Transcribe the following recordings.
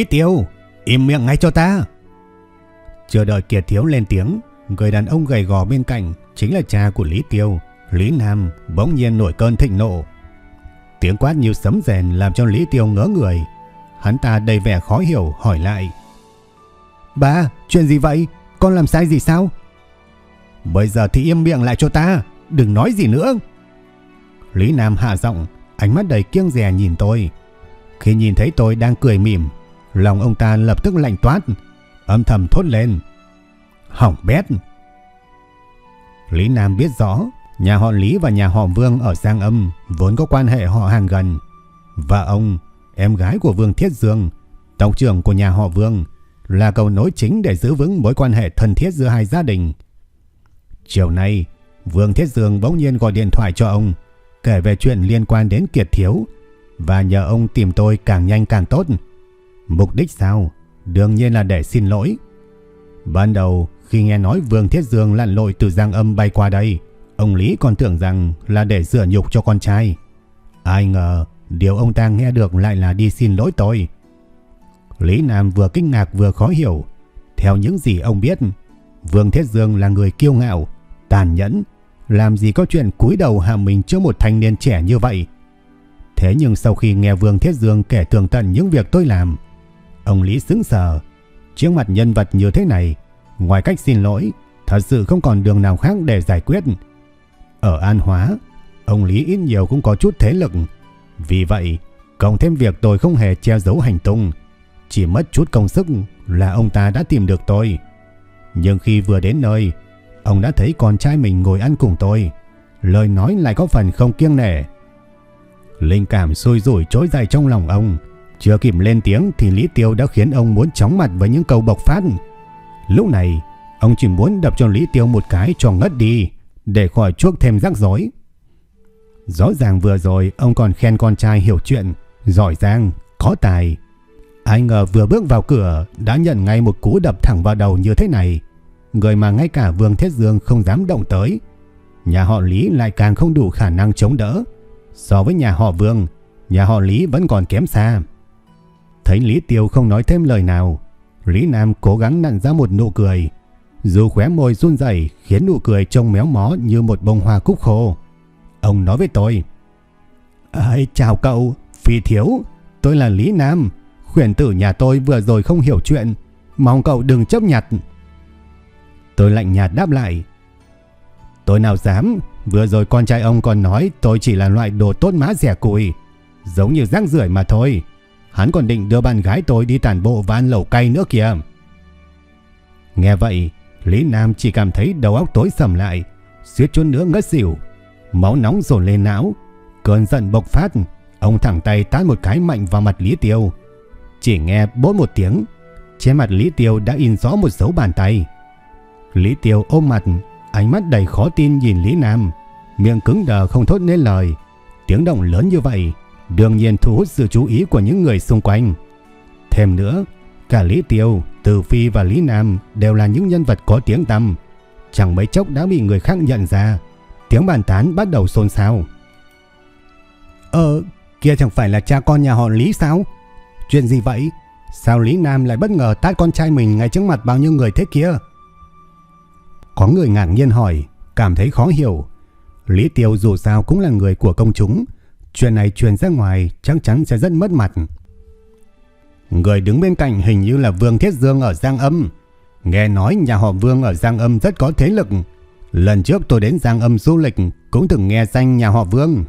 Lý Tiêu, im miệng ngay cho ta. Chờ đợi Kiệt Thiếu lên tiếng, người đàn ông gầy gò bên cạnh chính là cha của Lý Tiêu, Lý Nam bỗng nhiên nổi cơn thịnh nộ. Tiếng quát như sấm rèn làm cho Lý Tiêu ngỡ người. Hắn ta đầy vẻ khó hiểu hỏi lại. Ba, chuyện gì vậy? Con làm sai gì sao? Bây giờ thì im miệng lại cho ta, đừng nói gì nữa. Lý Nam hạ giọng, ánh mắt đầy kiêng dè nhìn tôi. Khi nhìn thấy tôi đang cười mỉm, Lòng ông ta lập tức lạnh toát, âm thầm thốt lên. Hỏng bét! Lý Nam biết rõ, nhà họ Lý và nhà họ Vương ở Giang Âm vốn có quan hệ họ hàng gần. Và ông, em gái của Vương Thiết Dương, tộc trưởng của nhà họ Vương, là cầu nối chính để giữ vững mối quan hệ thân thiết giữa hai gia đình. Chiều nay, Vương Thiết Dương bỗng nhiên gọi điện thoại cho ông, kể về chuyện liên quan đến Kiệt Thiếu, và nhờ ông tìm tôi càng nhanh càng tốt. Mục đích sao? Đương nhiên là để xin lỗi. Ban đầu khi nghe nói Vương Thiết Dương lặn lội từ Giang Âm bay qua đây, ông Lý còn tưởng rằng là để rửa nhục cho con trai. Ai ngờ điều ông ta nghe được lại là đi xin lỗi tôi. Lý Nam vừa kinh ngạc vừa khó hiểu. Theo những gì ông biết, Vương Thiết Dương là người kiêu ngạo, tàn nhẫn, làm gì có chuyện cúi đầu hạ mình trước một thanh niên trẻ như vậy. Thế nhưng sau khi nghe Vương Thiết Dương kể tường tận những việc tôi làm, Ông Lý sững sờ. Trước mặt nhân vật như thế này, ngoài cách xin lỗi, thật sự không còn đường nào khác để giải quyết. Ở An Hóa, ông Lý ít nhiều cũng có chút thế lực. Vì vậy, cộng thêm việc tôi không hề che giấu hành tung, chỉ mất chút công sức là ông ta đã tìm được tôi. Nhưng khi vừa đến nơi, ông đã thấy con trai mình ngồi ăn cùng tôi. Lời nói lại có phần không kiêng nể. Linh cảm sôi rủi trỗi dài trong lòng ông. Chưa kịp lên tiếng thì Lý Tiêu đã khiến ông muốn chóng mặt với những câu bộc phát. Lúc này, ông chỉ muốn đập cho Lý Tiêu một cái cho ngất đi, để khỏi chuốc thêm rắc rối. Rõ ràng vừa rồi ông còn khen con trai hiểu chuyện, giỏi giang, có tài. Ai ngờ vừa bước vào cửa đã nhận ngay một cú đập thẳng vào đầu như thế này. Người mà ngay cả Vương Thiết Dương không dám động tới. Nhà họ Lý lại càng không đủ khả năng chống đỡ. So với nhà họ Vương, nhà họ Lý vẫn còn kém xa. Thấy Lý Tiêu không nói thêm lời nào, Lý Nam cố gắng nặn ra một nụ cười. Dù khóe môi run rẩy khiến nụ cười trông méo mó như một bông hoa cúc khô. Ông nói với tôi. Ây, chào cậu, phi thiếu, tôi là Lý Nam. Khuyển tử nhà tôi vừa rồi không hiểu chuyện, mong cậu đừng chấp nhặt. Tôi lạnh nhạt đáp lại. Tôi nào dám, vừa rồi con trai ông còn nói tôi chỉ là loại đồ tốt má rẻ cùi, giống như rác rưởi mà thôi. Hắn còn định đưa bạn gái tôi đi tàn bộ và ăn lẩu cay nữa kìa. Nghe vậy, Lý Nam chỉ cảm thấy đầu óc tối sầm lại, suýt chút nữa ngất xỉu. Máu nóng dồn lên não, cơn giận bộc phát, ông thẳng tay tát một cái mạnh vào mặt Lý Tiêu. Chỉ nghe bốn một tiếng, trên mặt Lý Tiêu đã in rõ một dấu bàn tay. Lý Tiêu ôm mặt, ánh mắt đầy khó tin nhìn Lý Nam, miệng cứng đờ không thốt nên lời. Tiếng động lớn như vậy, đương nhiên thu hút sự chú ý của những người xung quanh. Thêm nữa, cả Lý Tiêu, Từ Phi và Lý Nam đều là những nhân vật có tiếng tăm. Chẳng mấy chốc đã bị người khác nhận ra, tiếng bàn tán bắt đầu xôn xao. Ờ, kia chẳng phải là cha con nhà họ Lý sao? Chuyện gì vậy? Sao Lý Nam lại bất ngờ tát con trai mình ngay trước mặt bao nhiêu người thế kia? Có người ngạc nhiên hỏi, cảm thấy khó hiểu. Lý Tiêu dù sao cũng là người của công chúng. Chuyện này truyền ra ngoài chắc chắn sẽ rất mất mặt. Người đứng bên cạnh hình như là Vương Thiết Dương ở Giang Âm. Nghe nói nhà họ Vương ở Giang Âm rất có thế lực. Lần trước tôi đến Giang Âm du lịch cũng từng nghe danh nhà họ Vương.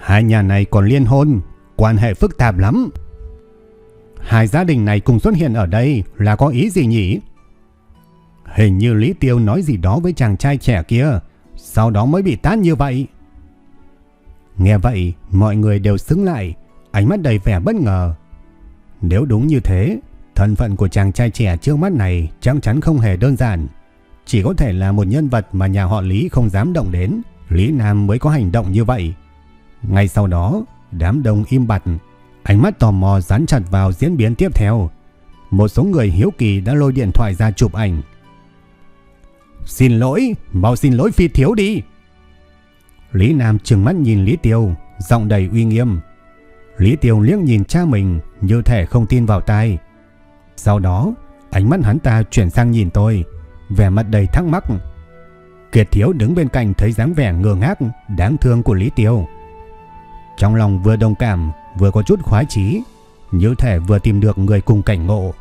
Hai nhà này còn liên hôn, quan hệ phức tạp lắm. Hai gia đình này cùng xuất hiện ở đây là có ý gì nhỉ? Hình như Lý Tiêu nói gì đó với chàng trai trẻ kia, sau đó mới bị tát như vậy. Nghe vậy, mọi người đều sững lại, ánh mắt đầy vẻ bất ngờ. Nếu đúng như thế, thân phận của chàng trai trẻ trước mắt này chắc chắn không hề đơn giản. Chỉ có thể là một nhân vật mà nhà họ Lý không dám động đến, Lý Nam mới có hành động như vậy. Ngay sau đó, đám đông im bặt, ánh mắt tò mò dán chặt vào diễn biến tiếp theo. Một số người hiếu kỳ đã lôi điện thoại ra chụp ảnh. Xin lỗi, mau xin lỗi phi thiếu đi. Lý Nam trừng mắt nhìn Lý Tiêu, giọng đầy uy nghiêm. Lý Tiêu liếc nhìn cha mình như thể không tin vào tai. Sau đó, ánh mắt hắn ta chuyển sang nhìn tôi, vẻ mặt đầy thắc mắc. Kiệt Thiếu đứng bên cạnh thấy dáng vẻ ngơ ngác, đáng thương của Lý Tiêu. Trong lòng vừa đồng cảm, vừa có chút khoái chí, như thể vừa tìm được người cùng cảnh ngộ.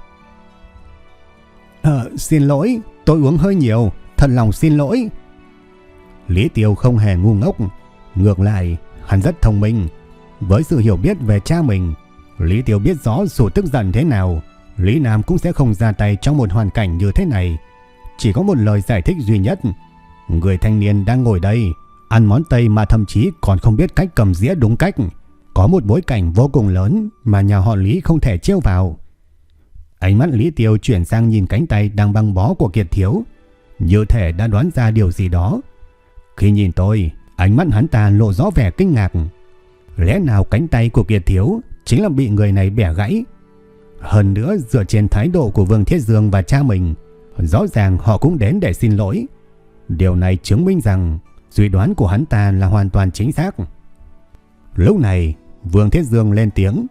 Ờ, xin lỗi, tôi uống hơi nhiều, thật lòng xin lỗi. Lý Tiêu không hề ngu ngốc, ngược lại, hắn rất thông minh. Với sự hiểu biết về cha mình, Lý Tiêu biết rõ sự tức giận thế nào, Lý Nam cũng sẽ không ra tay trong một hoàn cảnh như thế này. Chỉ có một lời giải thích duy nhất. Người thanh niên đang ngồi đây, ăn món Tây mà thậm chí còn không biết cách cầm dĩa đúng cách. Có một bối cảnh vô cùng lớn mà nhà họ Lý không thể trêu vào. Ánh mắt Lý Tiêu chuyển sang nhìn cánh tay đang băng bó của Kiệt Thiếu. Như thể đã đoán ra điều gì đó. Khi nhìn tôi, ánh mắt hắn ta lộ rõ vẻ kinh ngạc. Lẽ nào cánh tay của Kiệt Thiếu chính là bị người này bẻ gãy? Hơn nữa dựa trên thái độ của Vương Thiết Dương và cha mình, rõ ràng họ cũng đến để xin lỗi. Điều này chứng minh rằng suy đoán của hắn ta là hoàn toàn chính xác. Lúc này, Vương Thiết Dương lên tiếng,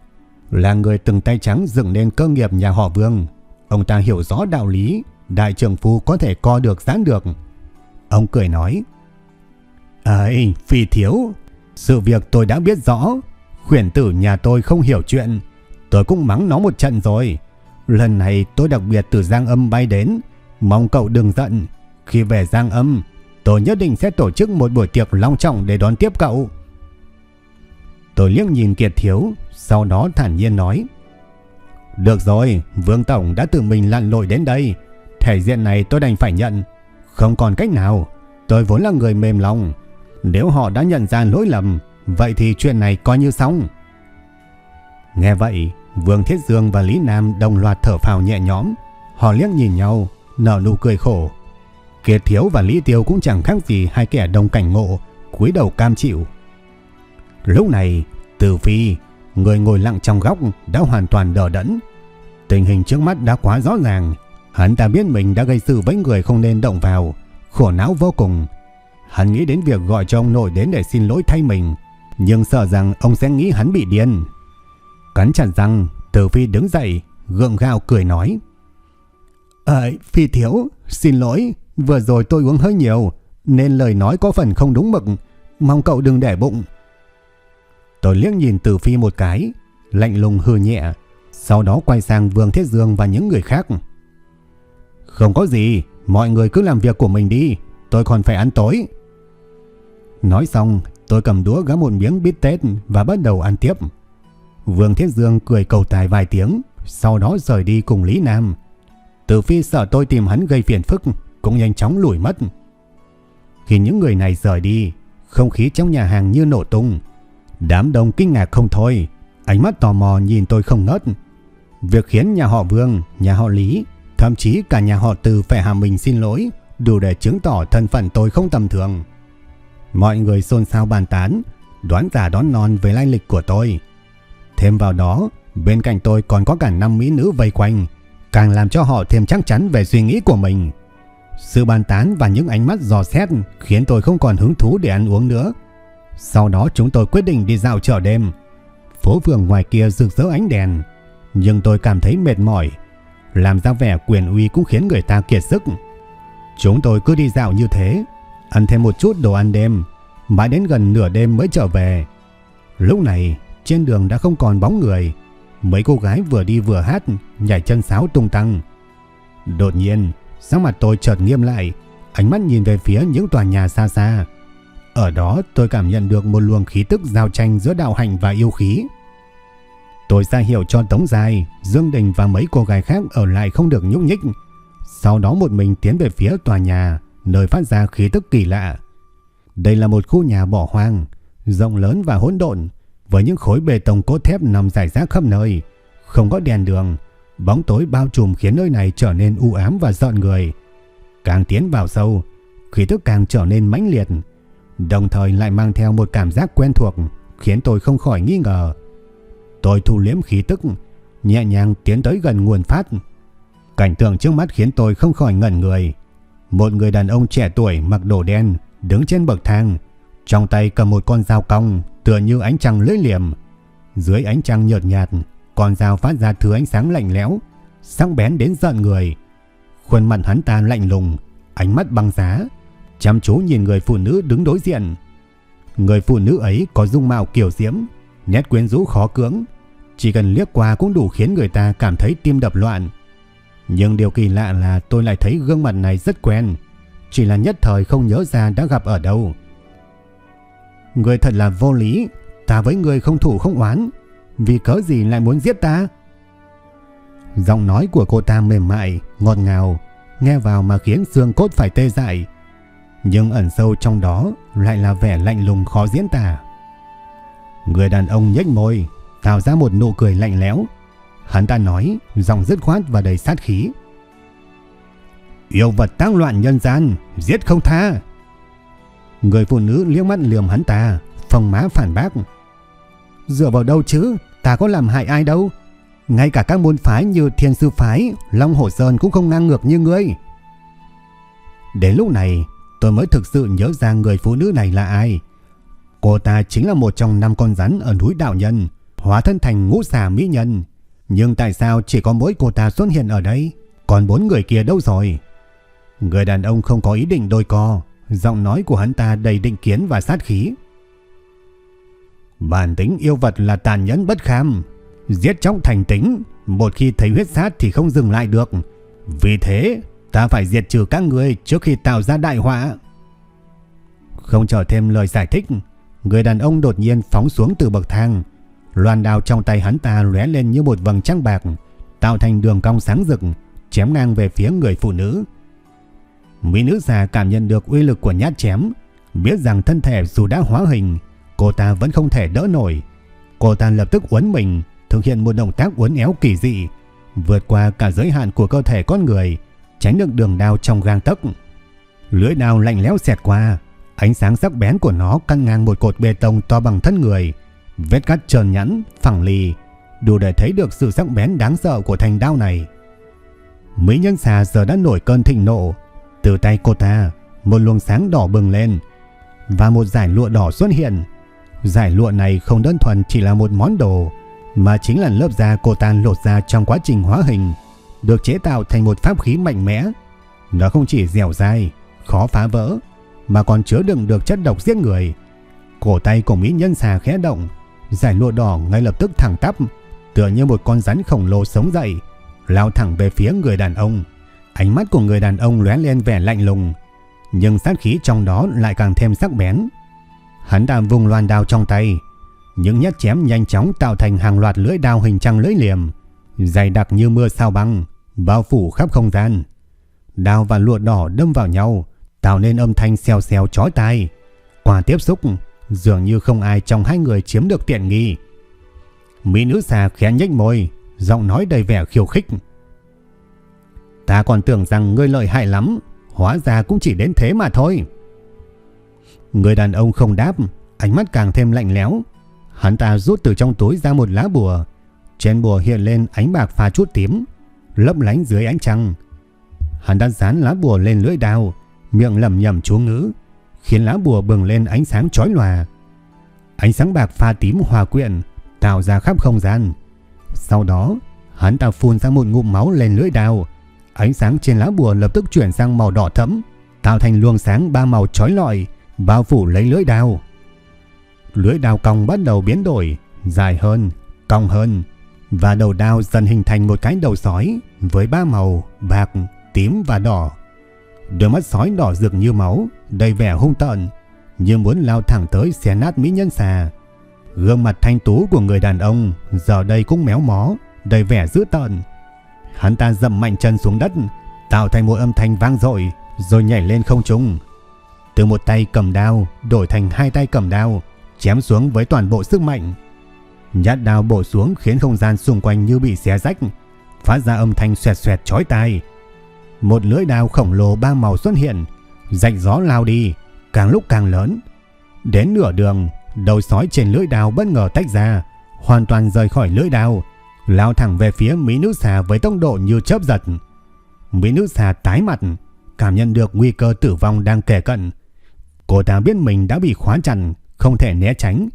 là người từng tay trắng dựng nên cơ nghiệp nhà họ Vương. Ông ta hiểu rõ đạo lý, đại trưởng phu có thể co được giãn được. Ông cười nói, Ờ, Ây, phi thiếu, sự việc tôi đã biết rõ, khuyển tử nhà tôi không hiểu chuyện, tôi cũng mắng nó một trận rồi. Lần này tôi đặc biệt từ Giang Âm bay đến, mong cậu đừng giận. Khi về Giang Âm, tôi nhất định sẽ tổ chức một buổi tiệc long trọng để đón tiếp cậu. Tôi liếc nhìn Kiệt Thiếu, sau đó thản nhiên nói. Được rồi, Vương Tổng đã tự mình lặn lội đến đây. Thể diện này tôi đành phải nhận. Không còn cách nào, tôi vốn là người mềm lòng. Nếu họ đã nhận ra lỗi lầm, vậy thì chuyện này coi như xong. Nghe vậy, Vương Thiết Dương và Lý Nam đồng loạt thở phào nhẹ nhõm. Họ liếc nhìn nhau, nở nụ cười khổ. Kiệt Thiếu và Lý Tiêu cũng chẳng khác gì hai kẻ đồng cảnh ngộ, cúi đầu cam chịu. Lúc này, Từ Phi, người ngồi lặng trong góc đã hoàn toàn đờ đẫn. Tình hình trước mắt đã quá rõ ràng. Hắn ta biết mình đã gây sự với người không nên động vào, khổ não vô cùng. Hắn nghĩ đến việc gọi cho ông nội đến để xin lỗi thay mình, nhưng sợ rằng ông sẽ nghĩ hắn bị điên. Cắn chặt răng, Từ Phi đứng dậy, gượng gạo cười nói. Ờ, Phi thiếu, xin lỗi, vừa rồi tôi uống hơi nhiều, nên lời nói có phần không đúng mực, mong cậu đừng để bụng. Tôi liếc nhìn Từ Phi một cái, lạnh lùng hừ nhẹ, sau đó quay sang Vương Thiết Dương và những người khác. Không có gì, mọi người cứ làm việc của mình đi, tôi còn phải ăn tối. Nói xong, tôi cầm đũa gắp một miếng bít tết và bắt đầu ăn tiếp. Vương Thiết Dương cười cầu tài vài tiếng, sau đó rời đi cùng Lý Nam. Từ phi sợ tôi tìm hắn gây phiền phức, cũng nhanh chóng lùi mất. Khi những người này rời đi, không khí trong nhà hàng như nổ tung. Đám đông kinh ngạc không thôi, ánh mắt tò mò nhìn tôi không ngớt. Việc khiến nhà họ Vương, nhà họ Lý, thậm chí cả nhà họ Từ phải hàm mình xin lỗi, đủ để chứng tỏ thân phận tôi không tầm thường. Mọi người xôn xao bàn tán, đoán giả đón non về lai lịch của tôi. Thêm vào đó, bên cạnh tôi còn có cả năm mỹ nữ vây quanh, càng làm cho họ thêm chắc chắn về suy nghĩ của mình. Sự bàn tán và những ánh mắt dò xét khiến tôi không còn hứng thú để ăn uống nữa. Sau đó chúng tôi quyết định đi dạo chợ đêm. Phố phường ngoài kia rực rỡ ánh đèn, nhưng tôi cảm thấy mệt mỏi. Làm ra vẻ quyền uy cũng khiến người ta kiệt sức. Chúng tôi cứ đi dạo như thế, ăn thêm một chút đồ ăn đêm, mãi đến gần nửa đêm mới trở về. Lúc này, trên đường đã không còn bóng người. Mấy cô gái vừa đi vừa hát, nhảy chân sáo tung tăng. Đột nhiên, sắc mặt tôi chợt nghiêm lại, ánh mắt nhìn về phía những tòa nhà xa xa. Ở đó tôi cảm nhận được một luồng khí tức giao tranh giữa đạo hành và yêu khí. Tôi ra hiệu cho Tống Dài, Dương Đình và mấy cô gái khác ở lại không được nhúc nhích. Sau đó một mình tiến về phía tòa nhà, nơi phát ra khí tức kỳ lạ. Đây là một khu nhà bỏ hoang, rộng lớn và hỗn độn, với những khối bê tông cốt thép nằm rải rác khắp nơi, không có đèn đường, bóng tối bao trùm khiến nơi này trở nên u ám và giận người. Càng tiến vào sâu, khí tức càng trở nên mãnh liệt, đồng thời lại mang theo một cảm giác quen thuộc, khiến tôi không khỏi nghi ngờ. Tôi thu liếm khí tức, nhẹ nhàng tiến tới gần nguồn phát. Cảnh tượng trước mắt khiến tôi không khỏi ngẩn người. Một người đàn ông trẻ tuổi mặc đồ đen đứng trên bậc thang, trong tay cầm một con dao cong tựa như ánh trăng lưỡi liềm. Dưới ánh trăng nhợt nhạt, con dao phát ra thứ ánh sáng lạnh lẽo, sắc bén đến giận người. Khuôn mặt hắn ta lạnh lùng, ánh mắt băng giá, chăm chú nhìn người phụ nữ đứng đối diện. Người phụ nữ ấy có dung mạo kiểu diễm, nét quyến rũ khó cưỡng, chỉ cần liếc qua cũng đủ khiến người ta cảm thấy tim đập loạn. Nhưng điều kỳ lạ là tôi lại thấy gương mặt này rất quen, chỉ là nhất thời không nhớ ra đã gặp ở đâu. Người thật là vô lý, ta với người không thủ không oán, vì cớ gì lại muốn giết ta? Giọng nói của cô ta mềm mại, ngọt ngào, nghe vào mà khiến xương cốt phải tê dại. Nhưng ẩn sâu trong đó lại là vẻ lạnh lùng khó diễn tả. Người đàn ông nhếch môi, tạo ra một nụ cười lạnh lẽo. Hắn ta nói, giọng dứt khoát và đầy sát khí. Yêu vật tăng loạn nhân gian, giết không tha. Người phụ nữ liếc mắt lườm hắn ta, phòng má phản bác. Dựa vào đâu chứ, ta có làm hại ai đâu. Ngay cả các môn phái như Thiên Sư Phái, Long Hổ Sơn cũng không ngang ngược như ngươi. Đến lúc này, tôi mới thực sự nhớ ra người phụ nữ này là ai. Cô ta chính là một trong năm con rắn ở núi Đạo Nhân, hóa thân thành ngũ xà mỹ nhân. Nhưng tại sao chỉ có mỗi cô ta xuất hiện ở đây? Còn bốn người kia đâu rồi? Người đàn ông không có ý định đôi co, giọng nói của hắn ta đầy định kiến và sát khí. Bản tính yêu vật là tàn nhẫn bất kham, giết chóc thành tính, một khi thấy huyết sát thì không dừng lại được. Vì thế, ta phải diệt trừ các người trước khi tạo ra đại họa. Không chờ thêm lời giải thích, người đàn ông đột nhiên phóng xuống từ bậc thang. Loan đao trong tay hắn ta lóe lên như một vầng trăng bạc, tạo thành đường cong sáng rực, chém ngang về phía người phụ nữ. Mỹ nữ già cảm nhận được uy lực của nhát chém, biết rằng thân thể dù đã hóa hình, cô ta vẫn không thể đỡ nổi. Cô ta lập tức uốn mình, thực hiện một động tác uốn éo kỳ dị, vượt qua cả giới hạn của cơ thể con người, tránh được đường đao trong gang tấc. Lưỡi đao lạnh lẽo xẹt qua, ánh sáng sắc bén của nó căng ngang một cột bê tông to bằng thân người, vết cắt trơn nhẵn, phẳng lì, đủ để thấy được sự sắc bén đáng sợ của thanh đao này. Mỹ nhân xà giờ đã nổi cơn thịnh nộ, từ tay cô ta, một luồng sáng đỏ bừng lên và một giải lụa đỏ xuất hiện. Giải lụa này không đơn thuần chỉ là một món đồ, mà chính là lớp da cô ta lột ra trong quá trình hóa hình, được chế tạo thành một pháp khí mạnh mẽ. Nó không chỉ dẻo dai, khó phá vỡ, mà còn chứa đựng được chất độc giết người. Cổ tay của Mỹ nhân xà khẽ động, giải lụa đỏ ngay lập tức thẳng tắp, tựa như một con rắn khổng lồ sống dậy, lao thẳng về phía người đàn ông. Ánh mắt của người đàn ông lóe lên vẻ lạnh lùng, nhưng sát khí trong đó lại càng thêm sắc bén. Hắn đàm vùng loan đao trong tay, những nhát chém nhanh chóng tạo thành hàng loạt lưỡi đao hình trăng lưỡi liềm, dày đặc như mưa sao băng, bao phủ khắp không gian. Đao và lụa đỏ đâm vào nhau, tạo nên âm thanh xèo xèo chói tai. Qua tiếp xúc, dường như không ai trong hai người chiếm được tiện nghi. Mỹ nữ xà khẽ nhếch môi, giọng nói đầy vẻ khiêu khích. Ta còn tưởng rằng ngươi lợi hại lắm, hóa ra cũng chỉ đến thế mà thôi. Người đàn ông không đáp, ánh mắt càng thêm lạnh lẽo. Hắn ta rút từ trong túi ra một lá bùa. Trên bùa hiện lên ánh bạc pha chút tím, lấp lánh dưới ánh trăng. Hắn đã dán lá bùa lên lưỡi đào, miệng lẩm nhẩm chú ngữ, khiến lá bùa bừng lên ánh sáng chói lòa. Ánh sáng bạc pha tím hòa quyện tạo ra khắp không gian. Sau đó, hắn ta phun ra một ngụm máu lên lưỡi đao. Ánh sáng trên lá bùa lập tức chuyển sang màu đỏ thẫm, tạo thành luồng sáng ba màu chói lọi, bao phủ lấy lưỡi đao. Lưỡi đao cong bắt đầu biến đổi, dài hơn, cong hơn, và đầu đao dần hình thành một cái đầu sói với ba màu bạc, tím và đỏ. Đôi mắt sói đỏ rực như máu, đầy vẻ hung tợn, như muốn lao thẳng tới xé nát mỹ nhân xà. Gương mặt thanh tú của người đàn ông giờ đây cũng méo mó, đầy vẻ dữ tợn. Hắn ta dậm mạnh chân xuống đất, tạo thành một âm thanh vang dội, rồi nhảy lên không trung. Từ một tay cầm đao đổi thành hai tay cầm đao, chém xuống với toàn bộ sức mạnh. Nhát đao bổ xuống khiến không gian xung quanh như bị xé rách, phát ra âm thanh xoẹt xoẹt chói tai. Một lưỡi đao khổng lồ ba màu xuất hiện, rạch gió lao đi, càng lúc càng lớn. Đến nửa đường, đầu sói trên lưỡi đao bất ngờ tách ra, hoàn toàn rời khỏi lưỡi đao, lao thẳng về phía Mỹ nữ xà với tốc độ như chớp giật. Mỹ nữ xà tái mặt, cảm nhận được nguy cơ tử vong đang kề cận. Cô ta biết mình đã bị khóa chặt, không thể né tránh.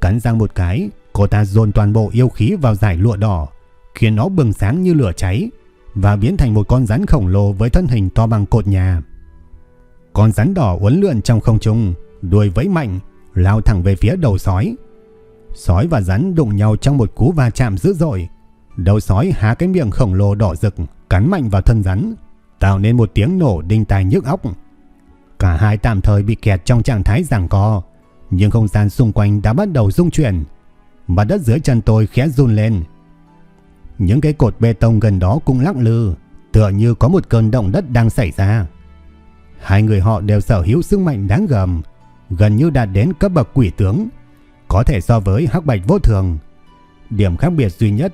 Cắn răng một cái, cô ta dồn toàn bộ yêu khí vào giải lụa đỏ, khiến nó bừng sáng như lửa cháy và biến thành một con rắn khổng lồ với thân hình to bằng cột nhà. Con rắn đỏ uốn lượn trong không trung, đuôi vẫy mạnh, lao thẳng về phía đầu sói. Sói và rắn đụng nhau trong một cú va chạm dữ dội. Đầu sói há cái miệng khổng lồ đỏ rực, cắn mạnh vào thân rắn, tạo nên một tiếng nổ đinh tai nhức óc. Cả hai tạm thời bị kẹt trong trạng thái giằng co, nhưng không gian xung quanh đã bắt đầu rung chuyển. Mặt đất dưới chân tôi khẽ run lên. Những cái cột bê tông gần đó cũng lắc lư, tựa như có một cơn động đất đang xảy ra. Hai người họ đều sở hữu sức mạnh đáng gầm, gần như đạt đến cấp bậc quỷ tướng, có thể so với hắc bạch vô thường. Điểm khác biệt duy nhất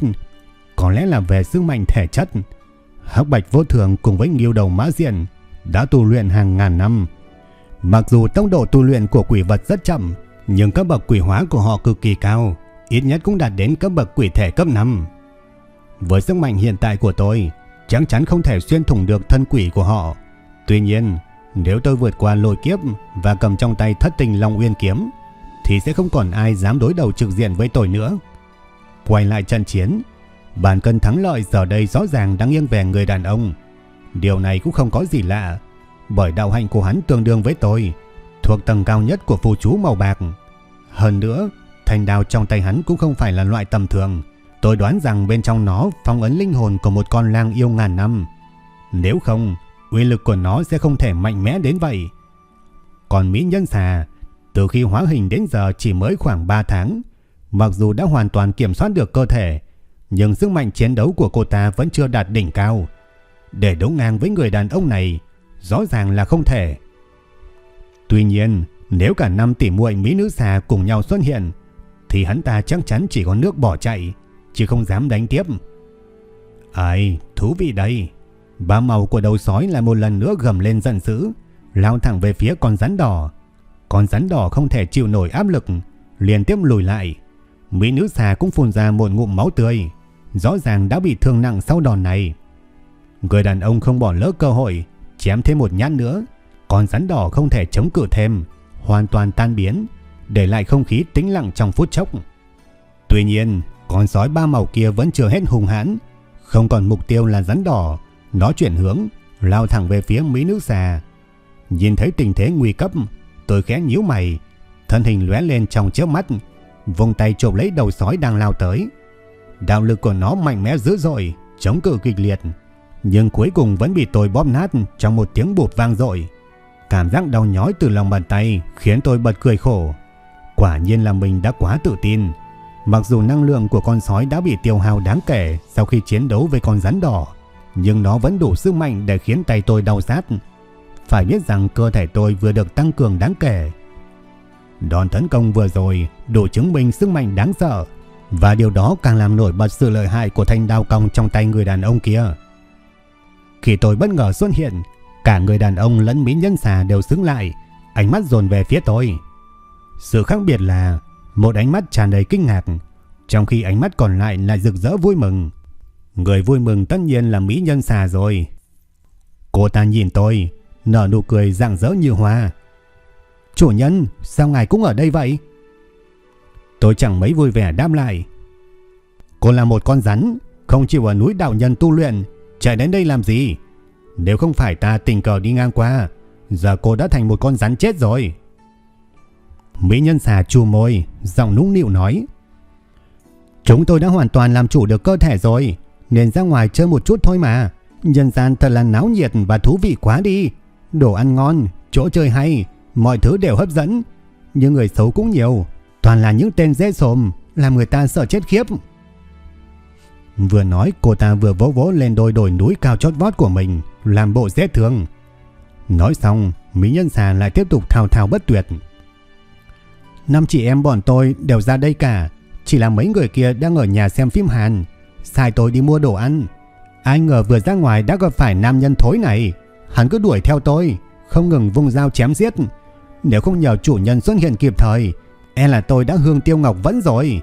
có lẽ là về sức mạnh thể chất. Hắc bạch vô thường cùng với nghiêu đầu mã diện đã tu luyện hàng ngàn năm. Mặc dù tốc độ tu luyện của quỷ vật rất chậm, nhưng cấp bậc quỷ hóa của họ cực kỳ cao, ít nhất cũng đạt đến cấp bậc quỷ thể cấp 5. Với sức mạnh hiện tại của tôi, chắc chắn không thể xuyên thủng được thân quỷ của họ. Tuy nhiên, nếu tôi vượt qua lôi kiếp và cầm trong tay thất tình Long Uyên kiếm, thì sẽ không còn ai dám đối đầu trực diện với tôi nữa. Quay lại trận chiến, bản cân thắng lợi giờ đây rõ ràng đang nghiêng về người đàn ông. Điều này cũng không có gì lạ, bởi đạo hạnh của hắn tương đương với tôi, thuộc tầng cao nhất của phù chú màu bạc. Hơn nữa, thanh đao trong tay hắn cũng không phải là loại tầm thường. Tôi đoán rằng bên trong nó phong ấn linh hồn của một con lang yêu ngàn năm. Nếu không, uy lực của nó sẽ không thể mạnh mẽ đến vậy. Còn Mỹ Nhân Xà, từ khi hóa hình đến giờ chỉ mới khoảng 3 tháng, mặc dù đã hoàn toàn kiểm soát được cơ thể, nhưng sức mạnh chiến đấu của cô ta vẫn chưa đạt đỉnh cao. Để đấu ngang với người đàn ông này, rõ ràng là không thể. Tuy nhiên, nếu cả năm tỷ muội Mỹ nữ xà cùng nhau xuất hiện, thì hắn ta chắc chắn chỉ có nước bỏ chạy, chứ không dám đánh tiếp. Ai, thú vị đây. Ba màu của đầu sói lại một lần nữa gầm lên giận dữ, lao thẳng về phía con rắn đỏ. Con rắn đỏ không thể chịu nổi áp lực, liền tiếp lùi lại. Mỹ nữ xà cũng phun ra một ngụm máu tươi, rõ ràng đã bị thương nặng sau đòn này. Người đàn ông không bỏ lỡ cơ hội, chém thêm một nhát nữa, con rắn đỏ không thể chống cự thêm, hoàn toàn tan biến, để lại không khí tĩnh lặng trong phút chốc. Tuy nhiên, con sói ba màu kia vẫn chưa hết hung hãn, không còn mục tiêu là rắn đỏ, nó chuyển hướng, lao thẳng về phía Mỹ nữ xà. Nhìn thấy tình thế nguy cấp, tôi khẽ nhíu mày, thân hình lóe lên trong chớp mắt, vung tay chộp lấy đầu sói đang lao tới. Đạo lực của nó mạnh mẽ dữ dội, chống cự kịch liệt, nhưng cuối cùng vẫn bị tôi bóp nát trong một tiếng bụp vang dội. Cảm giác đau nhói từ lòng bàn tay khiến tôi bật cười khổ. Quả nhiên là mình đã quá tự tin. Mặc dù năng lượng của con sói đã bị tiêu hao đáng kể sau khi chiến đấu với con rắn đỏ, nhưng nó vẫn đủ sức mạnh để khiến tay tôi đau sát. Phải biết rằng cơ thể tôi vừa được tăng cường đáng kể. Đòn tấn công vừa rồi đủ chứng minh sức mạnh đáng sợ, và điều đó càng làm nổi bật sự lợi hại của thanh đao cong trong tay người đàn ông kia. Khi tôi bất ngờ xuất hiện, cả người đàn ông lẫn mỹ nhân xà đều xứng lại, ánh mắt dồn về phía tôi. Sự khác biệt là một ánh mắt tràn đầy kinh ngạc, trong khi ánh mắt còn lại lại rực rỡ vui mừng. Người vui mừng tất nhiên là Mỹ nhân xà rồi. Cô ta nhìn tôi, nở nụ cười rạng rỡ như hoa. Chủ nhân, sao ngài cũng ở đây vậy? Tôi chẳng mấy vui vẻ đáp lại. Cô là một con rắn, không chịu ở núi đạo nhân tu luyện, chạy đến đây làm gì? Nếu không phải ta tình cờ đi ngang qua, giờ cô đã thành một con rắn chết rồi. Mỹ nhân xà chù môi, giọng nũng nịu nói. Chúng tôi đã hoàn toàn làm chủ được cơ thể rồi, nên ra ngoài chơi một chút thôi mà. Nhân gian thật là náo nhiệt và thú vị quá đi. Đồ ăn ngon, chỗ chơi hay, mọi thứ đều hấp dẫn. Nhưng người xấu cũng nhiều, toàn là những tên dễ xồm, làm người ta sợ chết khiếp. Vừa nói cô ta vừa vỗ vỗ lên đôi đồi núi cao chót vót của mình, làm bộ dễ thương. Nói xong, Mỹ Nhân Xà lại tiếp tục thao thao bất tuyệt. Năm chị em bọn tôi đều ra đây cả, chỉ là mấy người kia đang ở nhà xem phim Hàn, sai tôi đi mua đồ ăn. Ai ngờ vừa ra ngoài đã gặp phải nam nhân thối này, hắn cứ đuổi theo tôi, không ngừng vung dao chém giết. Nếu không nhờ chủ nhân xuất hiện kịp thời, e là tôi đã hương tiêu ngọc vẫn rồi.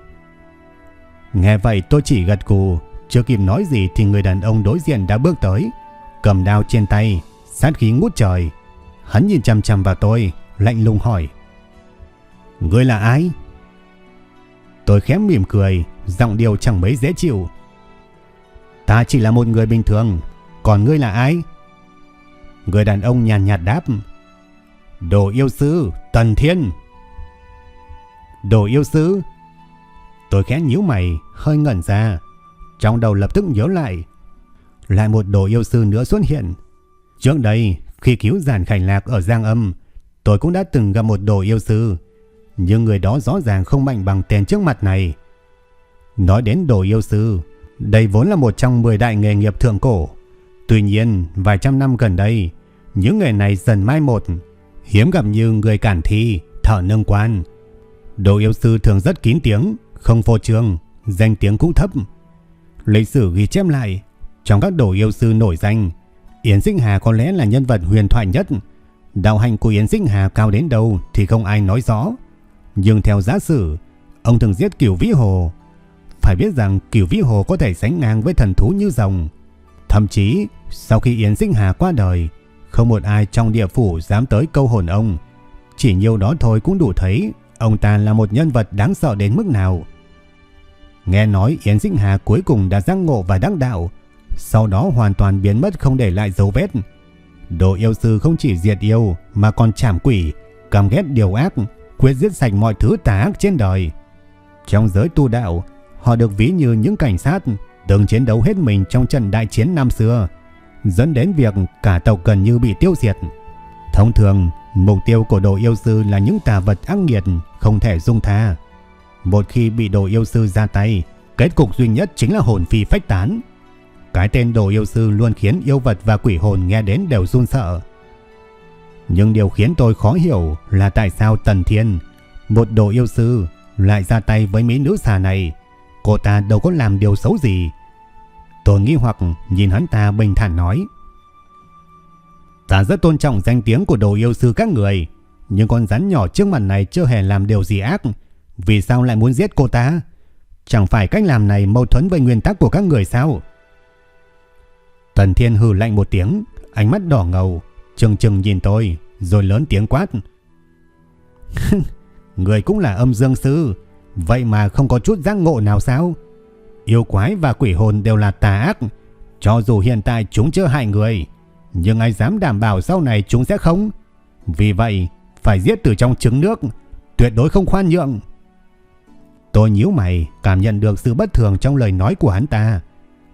Nghe vậy tôi chỉ gật cù, chưa kịp nói gì thì người đàn ông đối diện đã bước tới, cầm đao trên tay, sát khí ngút trời. Hắn nhìn chằm chằm vào tôi, lạnh lùng hỏi. Ngươi là ai? Tôi khẽ mỉm cười, giọng điều chẳng mấy dễ chịu. Ta chỉ là một người bình thường, còn ngươi là ai? Người đàn ông nhàn nhạt, nhạt đáp. Đồ yêu sư, Tần Thiên. Đồ yêu sư? Tôi khẽ nhíu mày, hơi ngẩn ra. Trong đầu lập tức nhớ lại. Lại một đồ yêu sư nữa xuất hiện. Trước đây, khi cứu giàn khảnh lạc ở Giang Âm, tôi cũng đã từng gặp một đồ yêu sư. Nhưng người đó rõ ràng không mạnh bằng tên trước mặt này. Nói đến đồ yêu sư, đây vốn là một trong 10 đại nghề nghiệp thượng cổ. Tuy nhiên, vài trăm năm gần đây, những nghề này dần mai một, hiếm gặp như người cản thi, thợ nâng quan. Đồ yêu sư thường rất kín tiếng, không phô trương, danh tiếng cũng thấp. Lịch sử ghi chép lại, trong các đồ yêu sư nổi danh, Yến Sinh Hà có lẽ là nhân vật huyền thoại nhất. Đạo hành của Yến Sinh Hà cao đến đâu thì không ai nói rõ. Nhưng theo giá sử, ông thường giết Kiều Vĩ Hồ. Phải biết rằng Kiều Vĩ Hồ có thể sánh ngang với thần thú như rồng. Thậm chí, sau khi Yến Sinh Hà qua đời, không một ai trong địa phủ dám tới câu hồn ông. Chỉ nhiều đó thôi cũng đủ thấy ông ta là một nhân vật đáng sợ đến mức nào. Nghe nói Yến Sinh Hà cuối cùng đã giác ngộ và đắc đạo, sau đó hoàn toàn biến mất không để lại dấu vết. Đồ yêu sư không chỉ diệt yêu mà còn chảm quỷ, căm ghét điều ác, quyết giết sạch mọi thứ tà ác trên đời. Trong giới tu đạo, họ được ví như những cảnh sát từng chiến đấu hết mình trong trận đại chiến năm xưa, dẫn đến việc cả tộc gần như bị tiêu diệt. Thông thường, mục tiêu của đồ yêu sư là những tà vật ác nghiệt không thể dung tha. Một khi bị đồ yêu sư ra tay, kết cục duy nhất chính là hồn phi phách tán. Cái tên đồ yêu sư luôn khiến yêu vật và quỷ hồn nghe đến đều run sợ. Nhưng điều khiến tôi khó hiểu là tại sao Tần Thiên, một đồ yêu sư, lại ra tay với mỹ nữ xà này. Cô ta đâu có làm điều xấu gì. Tôi nghi hoặc nhìn hắn ta bình thản nói. Ta rất tôn trọng danh tiếng của đồ yêu sư các người, nhưng con rắn nhỏ trước mặt này chưa hề làm điều gì ác. Vì sao lại muốn giết cô ta? Chẳng phải cách làm này mâu thuẫn với nguyên tắc của các người sao? Tần Thiên hừ lạnh một tiếng, ánh mắt đỏ ngầu, Trừng trừng nhìn tôi, rồi lớn tiếng quát. người cũng là âm dương sư, vậy mà không có chút giác ngộ nào sao? Yêu quái và quỷ hồn đều là tà ác, cho dù hiện tại chúng chưa hại người, nhưng ai dám đảm bảo sau này chúng sẽ không? Vì vậy, phải giết từ trong trứng nước, tuyệt đối không khoan nhượng. Tôi nhíu mày, cảm nhận được sự bất thường trong lời nói của hắn ta.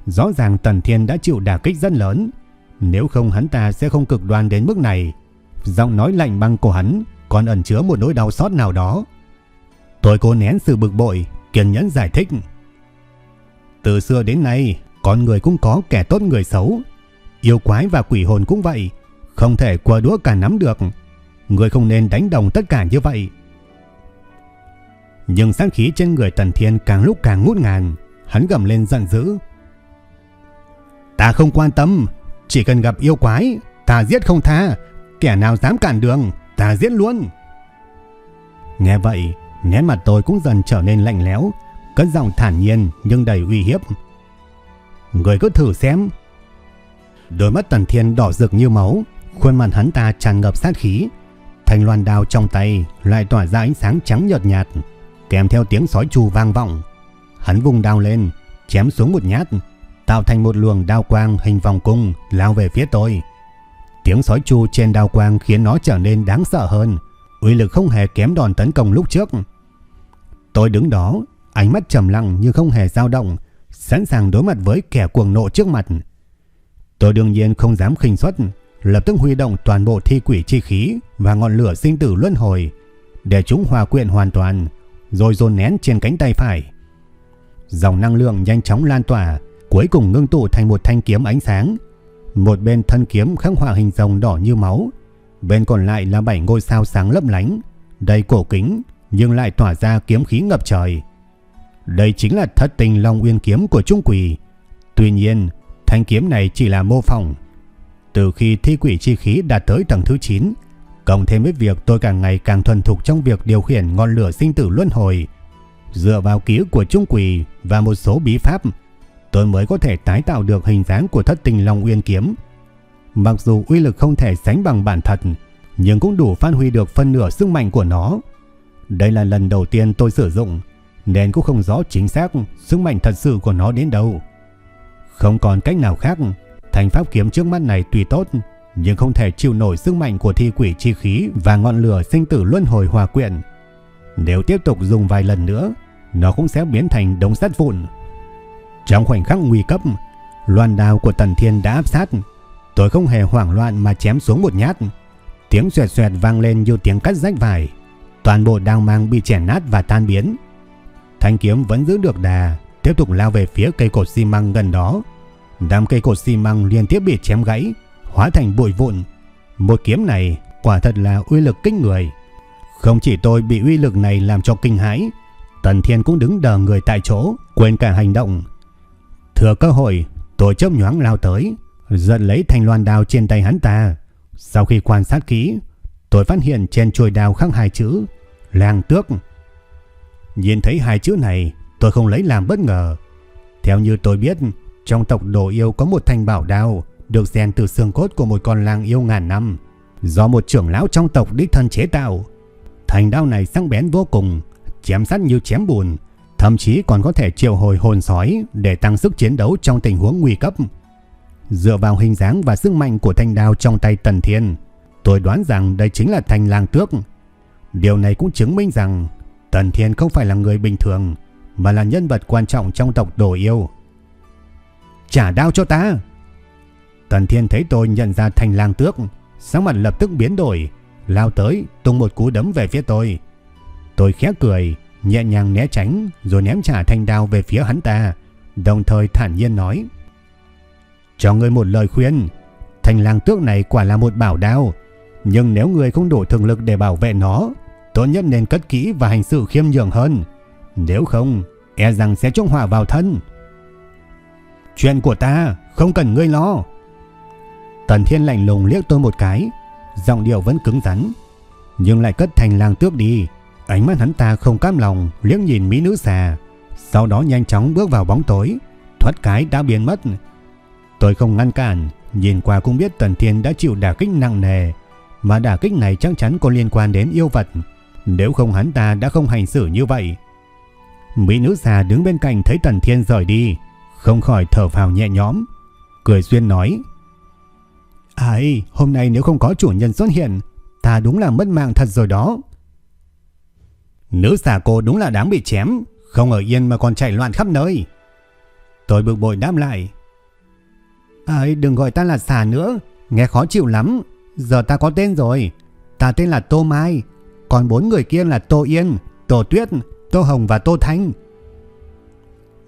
Rõ ràng Tần Thiên đã chịu đả kích rất lớn, nếu không hắn ta sẽ không cực đoan đến mức này. Giọng nói lạnh băng của hắn còn ẩn chứa một nỗi đau xót nào đó. Tôi cố nén sự bực bội, kiên nhẫn giải thích. Từ xưa đến nay, con người cũng có kẻ tốt người xấu. Yêu quái và quỷ hồn cũng vậy, không thể qua đũa cả nắm được. Người không nên đánh đồng tất cả như vậy. Nhưng sát khí trên người Tần Thiên càng lúc càng ngút ngàn, hắn gầm lên giận dữ. Ta không quan tâm, chỉ cần gặp yêu quái, ta giết không tha, kẻ nào dám cản đường, ta giết luôn. Nghe vậy, nét mặt tôi cũng dần trở nên lạnh lẽo, cất giọng thản nhiên nhưng đầy uy hiếp. Người cứ thử xem. Đôi mắt Tần Thiên đỏ rực như máu, khuôn mặt hắn ta tràn ngập sát khí, thanh loan đao trong tay lại tỏa ra ánh sáng trắng nhợt nhạt. kèm theo tiếng sói chu vang vọng. Hắn vùng đao lên, chém xuống một nhát, tạo thành một luồng đao quang hình vòng cung lao về phía tôi. Tiếng sói chu trên đao quang khiến nó trở nên đáng sợ hơn, uy lực không hề kém đòn tấn công lúc trước. Tôi đứng đó, ánh mắt trầm lặng nhưng không hề dao động, sẵn sàng đối mặt với kẻ cuồng nộ trước mặt. Tôi đương nhiên không dám khinh suất, lập tức huy động toàn bộ thi quỷ chi khí và ngọn lửa sinh tử luân hồi để chúng hòa quyện hoàn toàn, rồi dồn nén trên cánh tay phải. Dòng năng lượng nhanh chóng lan tỏa, cuối cùng ngưng tụ thành một thanh kiếm ánh sáng. Một bên thân kiếm khắc họa hình rồng đỏ như máu, bên còn lại là bảy ngôi sao sáng lấp lánh, đầy cổ kính nhưng lại tỏa ra kiếm khí ngập trời. Đây chính là thất tình Long Uyên kiếm của Trung Quỷ. Tuy nhiên, thanh kiếm này chỉ là mô phỏng. Từ khi thi quỷ chi khí đạt tới tầng thứ 9, cộng thêm với việc tôi càng ngày càng thuần thục trong việc điều khiển ngọn lửa sinh tử luân hồi, dựa vào ký ức của Trung Quỷ và một số bí pháp, tôi mới có thể tái tạo được hình dáng của thất tình Long Uyên kiếm. Mặc dù uy lực không thể sánh bằng bản thật, nhưng cũng đủ phát huy được phân nửa sức mạnh của nó. Đây là lần đầu tiên tôi sử dụng, nên cũng không rõ chính xác sức mạnh thật sự của nó đến đâu. Không còn cách nào khác, thành pháp kiếm trước mắt này tùy tốt, nhưng không thể chịu nổi sức mạnh của thi quỷ chi khí và ngọn lửa sinh tử luân hồi hòa quyện. Nếu tiếp tục dùng vài lần nữa, nó cũng sẽ biến thành đống sắt vụn. Trong khoảnh khắc nguy cấp, loan đao của Tần Thiên đã áp sát. Tôi không hề hoảng loạn mà chém xuống một nhát. Tiếng xoẹt xoẹt vang lên như tiếng cắt rách vải. Toàn bộ đao mang bị chẻ nát và tan biến. Thanh kiếm vẫn giữ được đà, tiếp tục lao về phía cây cột xi măng gần đó. Đám cây cột xi măng liên tiếp bị chém gãy, hóa thành bụi vụn. Một kiếm này quả thật là uy lực kinh người. Không chỉ tôi bị uy lực này làm cho kinh hãi, Tần Thiên cũng đứng đờ người tại chỗ, quên cả hành động. Thừa cơ hội, tôi chớp nhoáng lao tới, giật lấy thanh loan đao trên tay hắn ta. Sau khi quan sát kỹ, tôi phát hiện trên chuôi đao khắc hai chữ Lang Tước. Nhìn thấy hai chữ này, tôi không lấy làm bất ngờ. Theo như tôi biết, trong tộc đồ yêu có một thanh bảo đao được rèn từ xương cốt của một con lang yêu ngàn năm, do một trưởng lão trong tộc đích thân chế tạo. Thanh đao này sắc bén vô cùng, chém sắt như chém bùn, thậm chí còn có thể triệu hồi hồn sói để tăng sức chiến đấu trong tình huống nguy cấp. Dựa vào hình dáng và sức mạnh của thanh đao trong tay Tần Thiên, tôi đoán rằng đây chính là thanh lang tước. Điều này cũng chứng minh rằng Tần Thiên không phải là người bình thường, mà là nhân vật quan trọng trong tộc đồ yêu. Trả đao cho ta! Tần Thiên thấy tôi nhận ra thanh lang tước, sáng mặt lập tức biến đổi, lao tới tung một cú đấm về phía tôi. Tôi khẽ cười, nhẹ nhàng né tránh rồi ném trả thanh đao về phía hắn ta, đồng thời thản nhiên nói. Cho ngươi một lời khuyên, thanh lang tước này quả là một bảo đao, nhưng nếu người không đủ thường lực để bảo vệ nó, tốt nhất nên cất kỹ và hành sự khiêm nhường hơn. Nếu không, e rằng sẽ trông họa vào thân. Chuyện của ta, không cần ngươi lo. Tần Thiên lạnh lùng liếc tôi một cái, giọng điệu vẫn cứng rắn, nhưng lại cất thành lang tước đi. Ánh mắt hắn ta không cam lòng liếc nhìn mỹ nữ xà, sau đó nhanh chóng bước vào bóng tối, thoát cái đã biến mất. Tôi không ngăn cản, nhìn qua cũng biết Tần Thiên đã chịu đả kích nặng nề, mà đả kích này chắc chắn có liên quan đến yêu vật, nếu không hắn ta đã không hành xử như vậy. Mỹ nữ xà đứng bên cạnh thấy Tần Thiên rời đi, không khỏi thở phào nhẹ nhõm, cười duyên nói: "Ai, hôm nay nếu không có chủ nhân xuất hiện, ta đúng là mất mạng thật rồi đó." Nữ xà cô đúng là đáng bị chém, không ở yên mà còn chạy loạn khắp nơi. Tôi bực bội đáp lại. Ơi đừng gọi ta là xà nữa, nghe khó chịu lắm. Giờ ta có tên rồi, ta tên là Tô Mai, còn bốn người kia là Tô Yên, Tô Tuyết, Tô Hồng và Tô Thanh.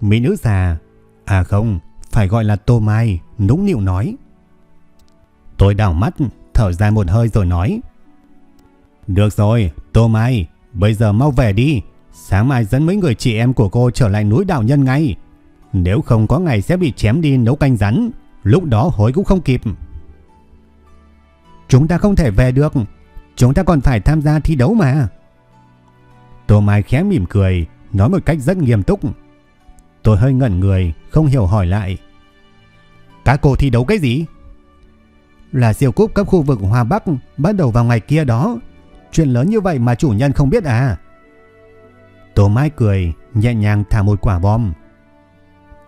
Mỹ nữ xà, à không, phải gọi là Tô Mai, nũng nịu nói. Tôi đảo mắt, thở dài một hơi rồi nói. Được rồi, Tô Mai, Bây giờ mau về đi, sáng mai dẫn mấy người chị em của cô trở lại núi đạo nhân ngay. Nếu không có ngày sẽ bị chém đi nấu canh rắn, lúc đó hối cũng không kịp. Chúng ta không thể về được, chúng ta còn phải tham gia thi đấu mà. Tô Mai khẽ mỉm cười, nói một cách rất nghiêm túc. Tôi hơi ngẩn người, không hiểu hỏi lại. Các cô thi đấu cái gì? Là siêu cúp cấp khu vực Hòa Bắc bắt đầu vào ngày kia đó. Chuyện lớn như vậy mà chủ nhân không biết à? Tô Mai cười, nhẹ nhàng thả một quả bom.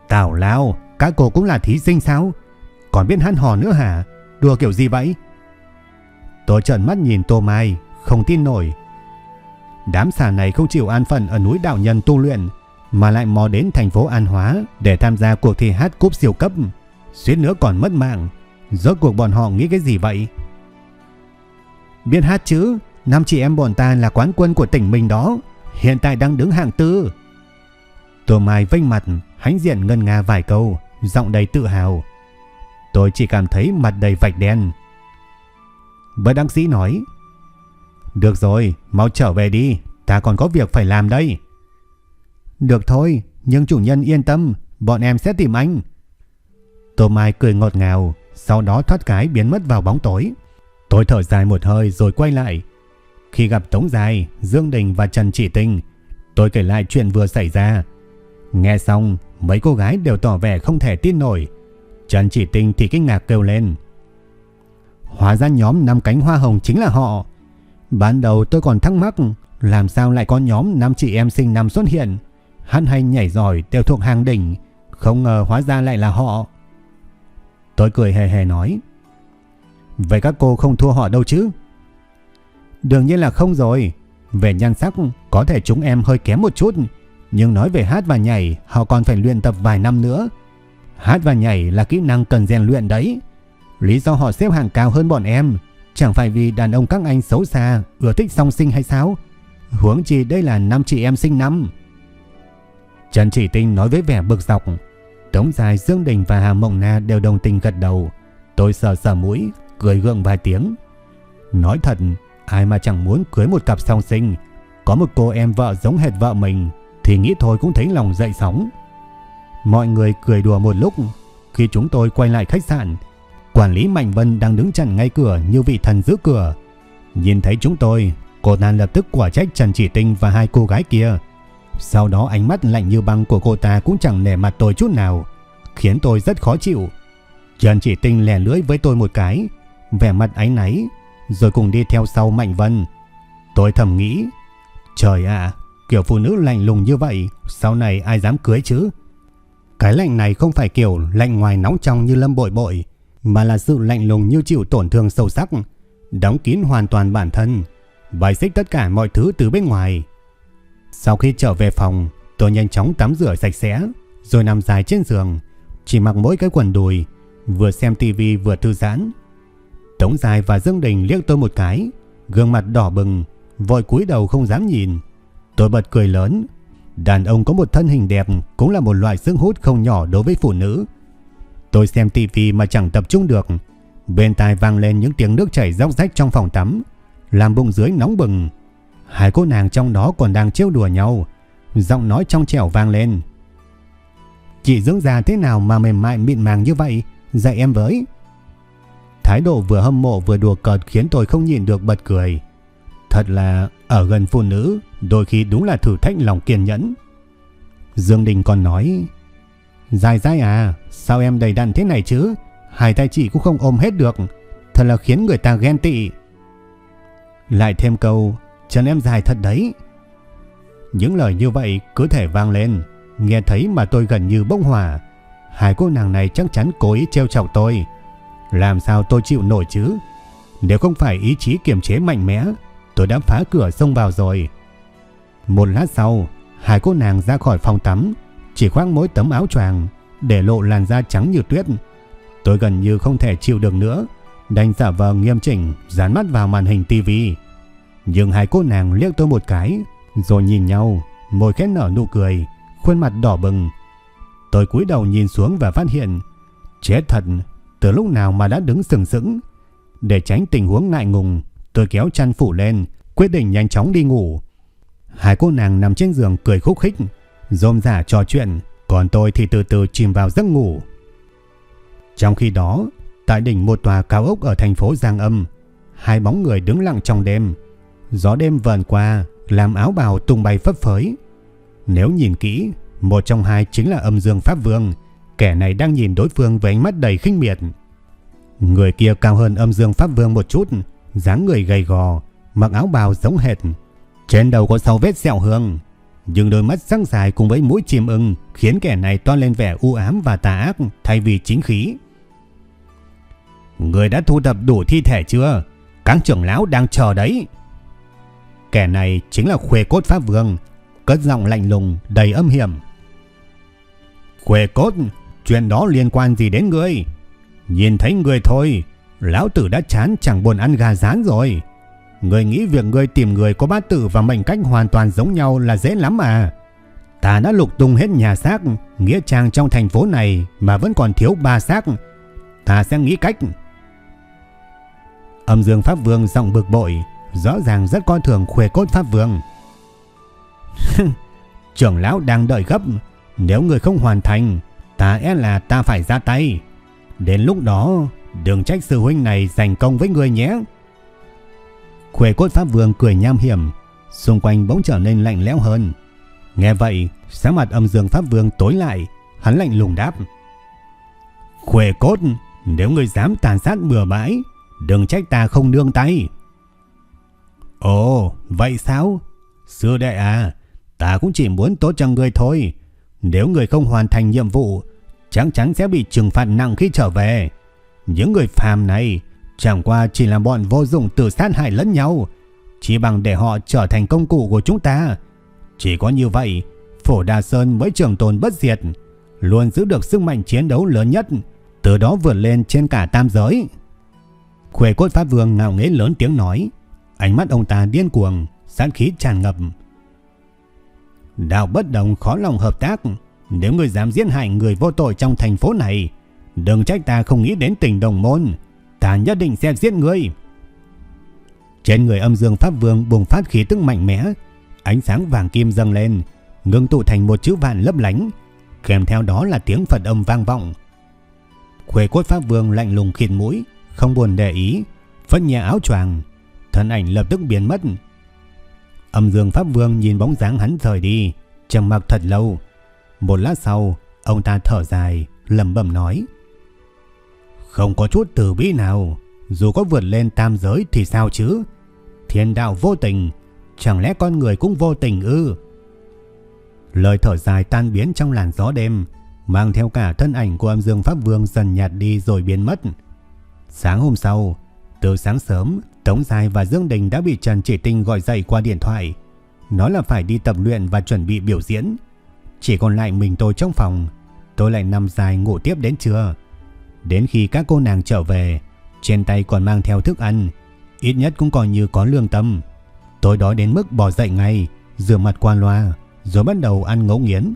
Tào lao, các cô cũng là thí sinh sao? Còn biết hát hò nữa hả? Đùa kiểu gì vậy? Tôi trợn mắt nhìn Tô Mai, không tin nổi. Đám xà này không chịu an phận ở núi đạo nhân tu luyện, mà lại mò đến thành phố An Hóa để tham gia cuộc thi hát cúp siêu cấp. Suýt nữa còn mất mạng. Rốt cuộc bọn họ nghĩ cái gì vậy? Biết hát chứ, năm chị em bọn ta là quán quân của tỉnh mình đó, hiện tại đang đứng hạng tư. Tô Mai vênh mặt, Hánh diện ngân nga vài câu, giọng đầy tự hào. Tôi chỉ cảm thấy mặt đầy vạch đen. Bất đăng sĩ nói, Được rồi, mau trở về đi, ta còn có việc phải làm đây. Được thôi, nhưng chủ nhân yên tâm, bọn em sẽ tìm anh. Tô Mai cười ngọt ngào, sau đó thoát cái biến mất vào bóng tối. Tôi thở dài một hơi rồi quay lại. Khi gặp Tống Dài, Dương Đình và Trần Chỉ Tinh, tôi kể lại chuyện vừa xảy ra. Nghe xong, mấy cô gái đều tỏ vẻ không thể tin nổi. Trần Chỉ Tinh thì kinh ngạc kêu lên. Hóa ra nhóm năm cánh hoa hồng chính là họ. Ban đầu tôi còn thắc mắc làm sao lại có nhóm năm chị em sinh năm xuất hiện. Hắn hay nhảy giỏi đều thuộc hàng đỉnh, không ngờ hóa ra lại là họ. Tôi cười hề hề nói. Vậy các cô không thua họ đâu chứ? Đương nhiên là không rồi. Về nhan sắc có thể chúng em hơi kém một chút. Nhưng nói về hát và nhảy họ còn phải luyện tập vài năm nữa. Hát và nhảy là kỹ năng cần rèn luyện đấy. Lý do họ xếp hàng cao hơn bọn em chẳng phải vì đàn ông các anh xấu xa, ưa thích song sinh hay sao? Huống chi đây là năm chị em sinh năm. Trần Chỉ Tinh nói với vẻ bực dọc. Tống Dài, Dương Đình và Hà Mộng Na đều đồng tình gật đầu. Tôi sờ sờ mũi, cười gượng vài tiếng. Nói thật, ai mà chẳng muốn cưới một cặp song sinh. Có một cô em vợ giống hệt vợ mình thì nghĩ thôi cũng thấy lòng dậy sóng. Mọi người cười đùa một lúc. Khi chúng tôi quay lại khách sạn, quản lý Mạnh Vân đang đứng chặn ngay cửa như vị thần giữ cửa. Nhìn thấy chúng tôi, cô ta lập tức quả trách Trần Chỉ Tinh và hai cô gái kia. Sau đó ánh mắt lạnh như băng của cô ta cũng chẳng nể mặt tôi chút nào, khiến tôi rất khó chịu. Trần Chỉ Tinh lè lưỡi với tôi một cái, vẻ mặt áy náy, rồi cùng đi theo sau Mạnh Vân. Tôi thầm nghĩ, trời ạ, kiểu phụ nữ lạnh lùng như vậy, sau này ai dám cưới chứ? Cái lạnh này không phải kiểu lạnh ngoài nóng trong như lâm bội bội, mà là sự lạnh lùng như chịu tổn thương sâu sắc, đóng kín hoàn toàn bản thân, bài xích tất cả mọi thứ từ bên ngoài. Sau khi trở về phòng, tôi nhanh chóng tắm rửa sạch sẽ, rồi nằm dài trên giường, chỉ mặc mỗi cái quần đùi, vừa xem tivi vừa thư giãn. Tống Dài và Dương Đình liếc tôi một cái, gương mặt đỏ bừng, vội cúi đầu không dám nhìn. Tôi bật cười lớn. Đàn ông có một thân hình đẹp cũng là một loại sức hút không nhỏ đối với phụ nữ. Tôi xem tivi mà chẳng tập trung được. Bên tai vang lên những tiếng nước chảy róc rách trong phòng tắm, làm bụng dưới nóng bừng. Hai cô nàng trong đó còn đang trêu đùa nhau, giọng nói trong trẻo vang lên. Chị dưỡng già thế nào mà mềm mại mịn màng như vậy, dạy em với. Thái độ vừa hâm mộ vừa đùa cợt khiến tôi không nhìn được bật cười. Thật là ở gần phụ nữ, đôi khi đúng là thử thách lòng kiên nhẫn. Dương Đình còn nói, Dài dài à, sao em đầy đặn thế này chứ? Hai tay chị cũng không ôm hết được, thật là khiến người ta ghen tị. Lại thêm câu, chân em dài thật đấy. Những lời như vậy cứ thể vang lên, nghe thấy mà tôi gần như bốc hỏa. Hai cô nàng này chắc chắn cố ý trêu chọc tôi. Làm sao tôi chịu nổi chứ? Nếu không phải ý chí kiềm chế mạnh mẽ, tôi đã phá cửa xông vào rồi. Một lát sau, hai cô nàng ra khỏi phòng tắm, chỉ khoác mỗi tấm áo choàng để lộ làn da trắng như tuyết. Tôi gần như không thể chịu được nữa, đành giả vờ nghiêm chỉnh dán mắt vào màn hình tivi. Nhưng hai cô nàng liếc tôi một cái, rồi nhìn nhau, môi khẽ nở nụ cười, khuôn mặt đỏ bừng. Tôi cúi đầu nhìn xuống và phát hiện, chết thật, từ lúc nào mà đã đứng sừng sững. Để tránh tình huống ngại ngùng, tôi kéo chăn phủ lên, quyết định nhanh chóng đi ngủ. Hai cô nàng nằm trên giường cười khúc khích, rôm rả trò chuyện, còn tôi thì từ từ chìm vào giấc ngủ. Trong khi đó, tại đỉnh một tòa cao ốc ở thành phố Giang Âm, hai bóng người đứng lặng trong đêm. Gió đêm vờn qua, làm áo bào tung bay phấp phới. Nếu nhìn kỹ, một trong hai chính là âm dương Pháp Vương, kẻ này đang nhìn đối phương với ánh mắt đầy khinh miệt. Người kia cao hơn âm dương Pháp Vương một chút, dáng người gầy gò, mặc áo bào giống hệt. Trên đầu có sáu vết sẹo hương. Nhưng đôi mắt sáng dài cùng với mũi chim ưng khiến kẻ này toan lên vẻ u ám và tà ác thay vì chính khí. Người đã thu thập đủ thi thể chưa? Các trưởng lão đang chờ đấy. Kẻ này chính là Khuê Cốt Pháp Vương, cất giọng lạnh lùng đầy âm hiểm. Khuê Cốt, chuyện đó liên quan gì đến ngươi? Nhìn thấy người thôi, lão tử đã chán chẳng buồn ăn gà rán rồi. Người nghĩ việc người tìm người có bát tử và mệnh cách hoàn toàn giống nhau là dễ lắm à. Ta đã lục tung hết nhà xác, nghĩa trang trong thành phố này mà vẫn còn thiếu ba xác. Ta sẽ nghĩ cách. Âm dương Pháp Vương giọng bực bội, rõ ràng rất coi thường khuê cốt Pháp Vương. Trưởng lão đang đợi gấp, nếu người không hoàn thành, ta e là ta phải ra tay. Đến lúc đó, đừng trách sư huynh này giành công với người nhé. Khuê cốt Pháp Vương cười nham hiểm, xung quanh bỗng trở nên lạnh lẽo hơn. Nghe vậy, sáng mặt âm dương Pháp Vương tối lại, hắn lạnh lùng đáp. Khuê cốt, nếu người dám tàn sát bừa bãi, đừng trách ta không nương tay. Ồ, vậy sao? Sư đệ à, ta cũng chỉ muốn tốt cho người thôi. Nếu người không hoàn thành nhiệm vụ, chắc chắn sẽ bị trừng phạt nặng khi trở về. Những người phàm này chẳng qua chỉ là bọn vô dụng tự sát hại lẫn nhau, chỉ bằng để họ trở thành công cụ của chúng ta. Chỉ có như vậy, Phổ Đà Sơn mới trường tồn bất diệt, luôn giữ được sức mạnh chiến đấu lớn nhất, từ đó vượt lên trên cả tam giới. Khuê cốt Pháp Vương ngạo nghế lớn tiếng nói, ánh mắt ông ta điên cuồng, sát khí tràn ngập. Đạo bất đồng khó lòng hợp tác, nếu người dám giết hại người vô tội trong thành phố này, đừng trách ta không nghĩ đến tình đồng môn, ta nhất định sẽ giết ngươi. Trên người âm dương Pháp Vương bùng phát khí tức mạnh mẽ, ánh sáng vàng kim dâng lên, ngưng tụ thành một chữ vạn lấp lánh, kèm theo đó là tiếng Phật âm vang vọng. Khuê cốt Pháp Vương lạnh lùng khịt mũi, không buồn để ý, phất nhẹ áo choàng, thân ảnh lập tức biến mất. Âm Dương Pháp Vương nhìn bóng dáng hắn rời đi, trầm mặc thật lâu. Một lát sau, ông ta thở dài, lẩm bẩm nói: "Không có chút từ bi nào, dù có vượt lên tam giới thì sao chứ? Thiên đạo vô tình, chẳng lẽ con người cũng vô tình ư?" Lời thở dài tan biến trong làn gió đêm, mang theo cả thân ảnh của Âm Dương Pháp Vương dần nhạt đi rồi biến mất. Sáng hôm sau, từ sáng sớm, Tống Giai và Dương Đình đã bị Trần Chỉ Tinh gọi dậy qua điện thoại. Nói là phải đi tập luyện và chuẩn bị biểu diễn. Chỉ còn lại mình tôi trong phòng, tôi lại nằm dài ngủ tiếp đến trưa. Đến khi các cô nàng trở về, trên tay còn mang theo thức ăn, ít nhất cũng còn như có lương tâm. Tôi đói đến mức bỏ dậy ngay, rửa mặt qua loa, rồi bắt đầu ăn ngấu nghiến.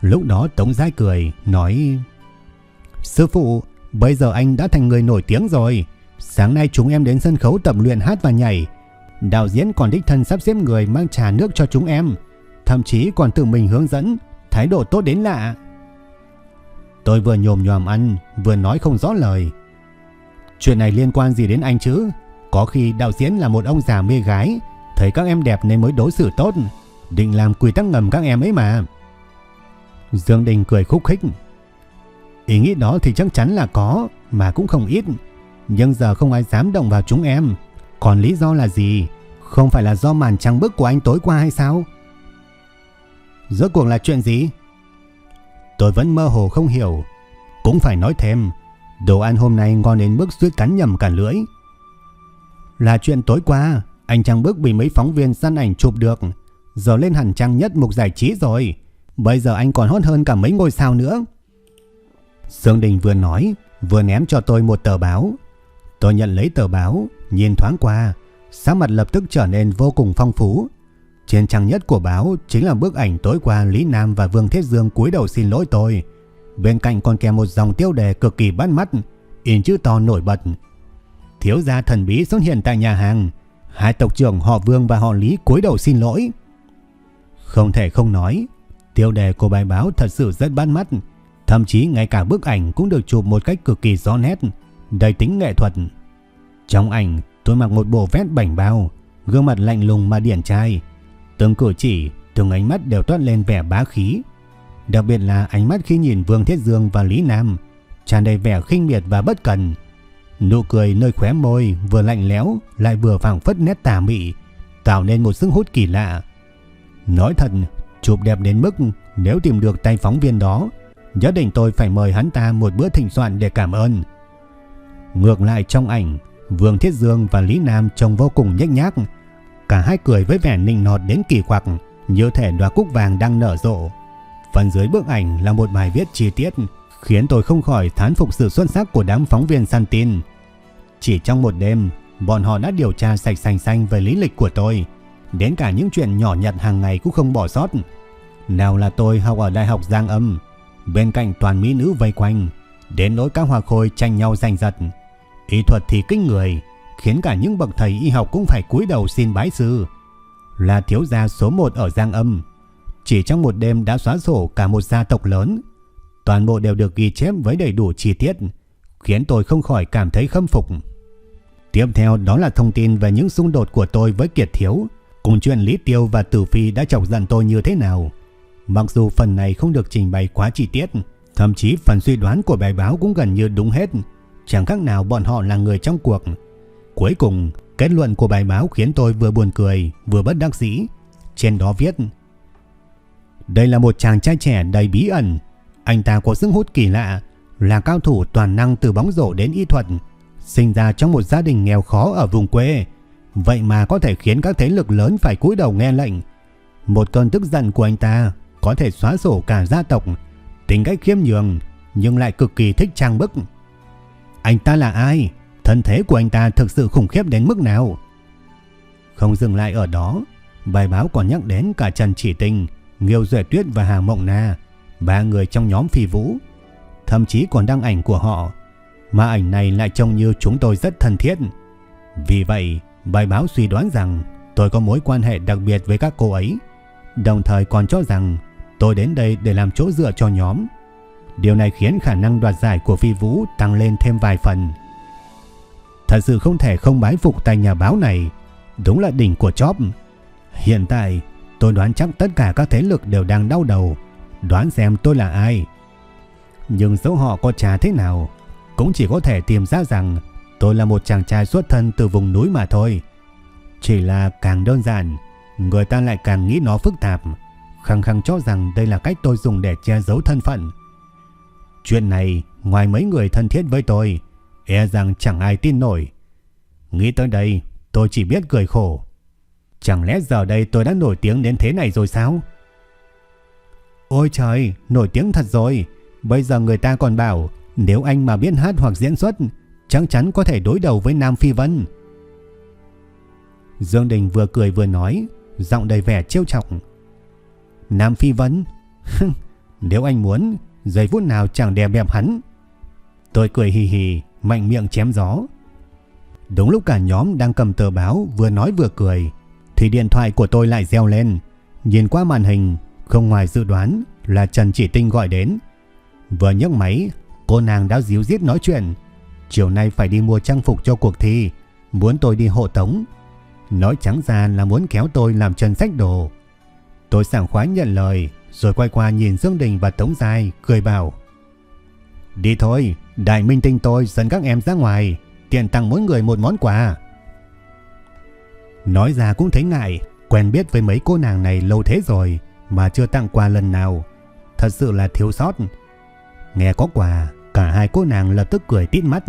Lúc đó Tống Giai cười, nói Sư phụ, bây giờ anh đã thành người nổi tiếng rồi. Sáng nay chúng em đến sân khấu tập luyện hát và nhảy. Đạo diễn còn đích thân sắp xếp người mang trà nước cho chúng em. Thậm chí còn tự mình hướng dẫn, thái độ tốt đến lạ. Tôi vừa nhồm nhòm ăn, vừa nói không rõ lời. Chuyện này liên quan gì đến anh chứ? Có khi đạo diễn là một ông già mê gái, thấy các em đẹp nên mới đối xử tốt, định làm quy tắc ngầm các em ấy mà. Dương Đình cười khúc khích. Ý nghĩ đó thì chắc chắn là có, mà cũng không ít. Nhưng giờ không ai dám động vào chúng em. Còn lý do là gì? Không phải là do màn trăng bức của anh tối qua hay sao? Rốt cuộc là chuyện gì? Tôi vẫn mơ hồ không hiểu. Cũng phải nói thêm, đồ ăn hôm nay ngon đến mức suýt cắn nhầm cả lưỡi. Là chuyện tối qua, anh Trăng Bức bị mấy phóng viên săn ảnh chụp được, giờ lên hẳn trang nhất mục giải trí rồi. Bây giờ anh còn hot hơn cả mấy ngôi sao nữa. Sương Đình vừa nói, vừa ném cho tôi một tờ báo. Tôi nhận lấy tờ báo, nhìn thoáng qua, sắc mặt lập tức trở nên vô cùng phong phú. Trên trang nhất của báo chính là bức ảnh tối qua Lý Nam và Vương Thiết Dương cúi đầu xin lỗi tôi. Bên cạnh còn kèm một dòng tiêu đề cực kỳ bắt mắt, in chữ to nổi bật. Thiếu gia thần bí xuất hiện tại nhà hàng, hai tộc trưởng họ Vương và họ Lý cúi đầu xin lỗi. Không thể không nói, tiêu đề của bài báo thật sự rất bắt mắt, thậm chí ngay cả bức ảnh cũng được chụp một cách cực kỳ rõ nét đầy tính nghệ thuật. Trong ảnh, tôi mặc một bộ vest bảnh bao, gương mặt lạnh lùng mà điển trai. Từng cử chỉ, từng ánh mắt đều toát lên vẻ bá khí. Đặc biệt là ánh mắt khi nhìn Vương Thiết Dương và Lý Nam, tràn đầy vẻ khinh miệt và bất cần. Nụ cười nơi khóe môi vừa lạnh lẽo lại vừa phảng phất nét tà mị, tạo nên một sức hút kỳ lạ. Nói thật, Chụp đẹp đến mức nếu tìm được tay phóng viên đó, nhất định tôi phải mời hắn ta một bữa thịnh soạn để cảm ơn. Ngược lại trong ảnh, Vương Thiết Dương và Lý Nam trông vô cùng nhếch nhác. Cả hai cười với vẻ nịnh nọt đến kỳ quặc, như thể đóa cúc vàng đang nở rộ. Phần dưới bức ảnh là một bài viết chi tiết, khiến tôi không khỏi thán phục sự xuất sắc của đám phóng viên săn tin. Chỉ trong một đêm, bọn họ đã điều tra sạch sành xanh về lý lịch của tôi, đến cả những chuyện nhỏ nhặt hàng ngày cũng không bỏ sót. Nào là tôi học ở Đại học Giang Âm, bên cạnh toàn mỹ nữ vây quanh, đến nỗi các hoa khôi tranh nhau giành giật. Y thuật thì kinh người, khiến cả những bậc thầy y học cũng phải cúi đầu xin bái sư. Là thiếu gia số 1 ở Giang Âm, chỉ trong một đêm đã xóa sổ cả một gia tộc lớn. Toàn bộ đều được ghi chép với đầy đủ chi tiết, khiến tôi không khỏi cảm thấy khâm phục. Tiếp theo đó là thông tin về những xung đột của tôi với Kiệt Thiếu, cùng chuyện Lý Tiêu và Tử Phi đã chọc giận tôi như thế nào. Mặc dù phần này không được trình bày quá chi tiết, thậm chí phần suy đoán của bài báo cũng gần như đúng hết, chẳng khác nào bọn họ là người trong cuộc. Cuối cùng, kết luận của bài báo khiến tôi vừa buồn cười, vừa bất đắc dĩ. Trên đó viết Đây là một chàng trai trẻ đầy bí ẩn. Anh ta có sức hút kỳ lạ, là cao thủ toàn năng từ bóng rổ đến y thuật, sinh ra trong một gia đình nghèo khó ở vùng quê. Vậy mà có thể khiến các thế lực lớn phải cúi đầu nghe lệnh. Một cơn tức giận của anh ta có thể xóa sổ cả gia tộc, tính cách khiêm nhường nhưng lại cực kỳ thích trang bức. Anh ta là ai? Thân thế của anh ta thực sự khủng khiếp đến mức nào? Không dừng lại ở đó, bài báo còn nhắc đến cả Trần Chỉ Tình, Nghiêu Duệ Tuyết và Hà Mộng Na, ba người trong nhóm phi vũ. Thậm chí còn đăng ảnh của họ, mà ảnh này lại trông như chúng tôi rất thân thiết. Vì vậy, bài báo suy đoán rằng tôi có mối quan hệ đặc biệt với các cô ấy, đồng thời còn cho rằng tôi đến đây để làm chỗ dựa cho nhóm. Điều này khiến khả năng đoạt giải của Phi Vũ tăng lên thêm vài phần. Thật sự không thể không bái phục tay nhà báo này, đúng là đỉnh của chóp. Hiện tại, tôi đoán chắc tất cả các thế lực đều đang đau đầu, đoán xem tôi là ai. Nhưng dẫu họ có trả thế nào, cũng chỉ có thể tìm ra rằng tôi là một chàng trai xuất thân từ vùng núi mà thôi. Chỉ là càng đơn giản, người ta lại càng nghĩ nó phức tạp, khăng khăng cho rằng đây là cách tôi dùng để che giấu thân phận. Chuyện này, ngoài mấy người thân thiết với tôi, e rằng chẳng ai tin nổi. Nghĩ tới đây, tôi chỉ biết cười khổ. Chẳng lẽ giờ đây tôi đã nổi tiếng đến thế này rồi sao? Ôi trời, nổi tiếng thật rồi. Bây giờ người ta còn bảo nếu anh mà biết hát hoặc diễn xuất, chắc chắn có thể đối đầu với Nam Phi Vân. Dương Đình vừa cười vừa nói, giọng đầy vẻ trêu chọc. Nam Phi Vân? nếu anh muốn, giây phút nào chẳng đè bẹp hắn. Tôi cười hì hì, mạnh miệng chém gió. Đúng lúc cả nhóm đang cầm tờ báo vừa nói vừa cười, thì điện thoại của tôi lại reo lên. Nhìn qua màn hình, không ngoài dự đoán là Trần Chỉ Tinh gọi đến. Vừa nhấc máy, cô nàng đã díu dít nói chuyện. Chiều nay phải đi mua trang phục cho cuộc thi, muốn tôi đi hộ tống. Nói trắng ra là muốn kéo tôi làm chân sách đồ. Tôi sảng khoái nhận lời, rồi quay qua nhìn Dương Đình và Tống Giai, cười bảo. Đi thôi, đại minh tinh tôi dẫn các em ra ngoài, tiện tặng mỗi người một món quà. Nói ra cũng thấy ngại, quen biết với mấy cô nàng này lâu thế rồi mà chưa tặng quà lần nào. Thật sự là thiếu sót. Nghe có quà, cả hai cô nàng lập tức cười tít mắt.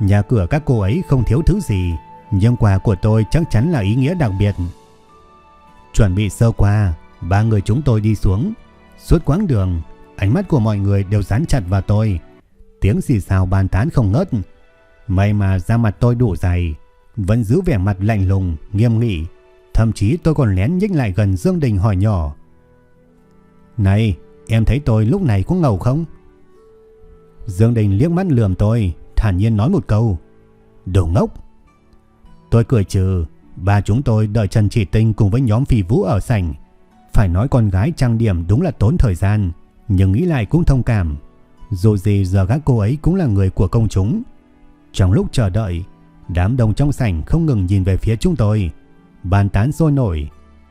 Nhà cửa các cô ấy không thiếu thứ gì, nhưng quà của tôi chắc chắn là ý nghĩa đặc biệt. Chuẩn bị sơ qua, ba người chúng tôi đi xuống. Suốt quãng đường, ánh mắt của mọi người đều dán chặt vào tôi. Tiếng xì xào bàn tán không ngớt. May mà da mặt tôi đủ dày, vẫn giữ vẻ mặt lạnh lùng, nghiêm nghị. Thậm chí tôi còn lén nhích lại gần Dương Đình hỏi nhỏ. Này, em thấy tôi lúc này có ngầu không? Dương Đình liếc mắt lườm tôi, thản nhiên nói một câu. Đồ ngốc! Tôi cười trừ, ba chúng tôi đợi Trần Chỉ Tinh cùng với nhóm phi vũ ở sảnh. Phải nói con gái trang điểm đúng là tốn thời gian, nhưng nghĩ lại cũng thông cảm. Dù gì giờ các cô ấy cũng là người của công chúng. Trong lúc chờ đợi, đám đông trong sảnh không ngừng nhìn về phía chúng tôi. Bàn tán sôi nổi,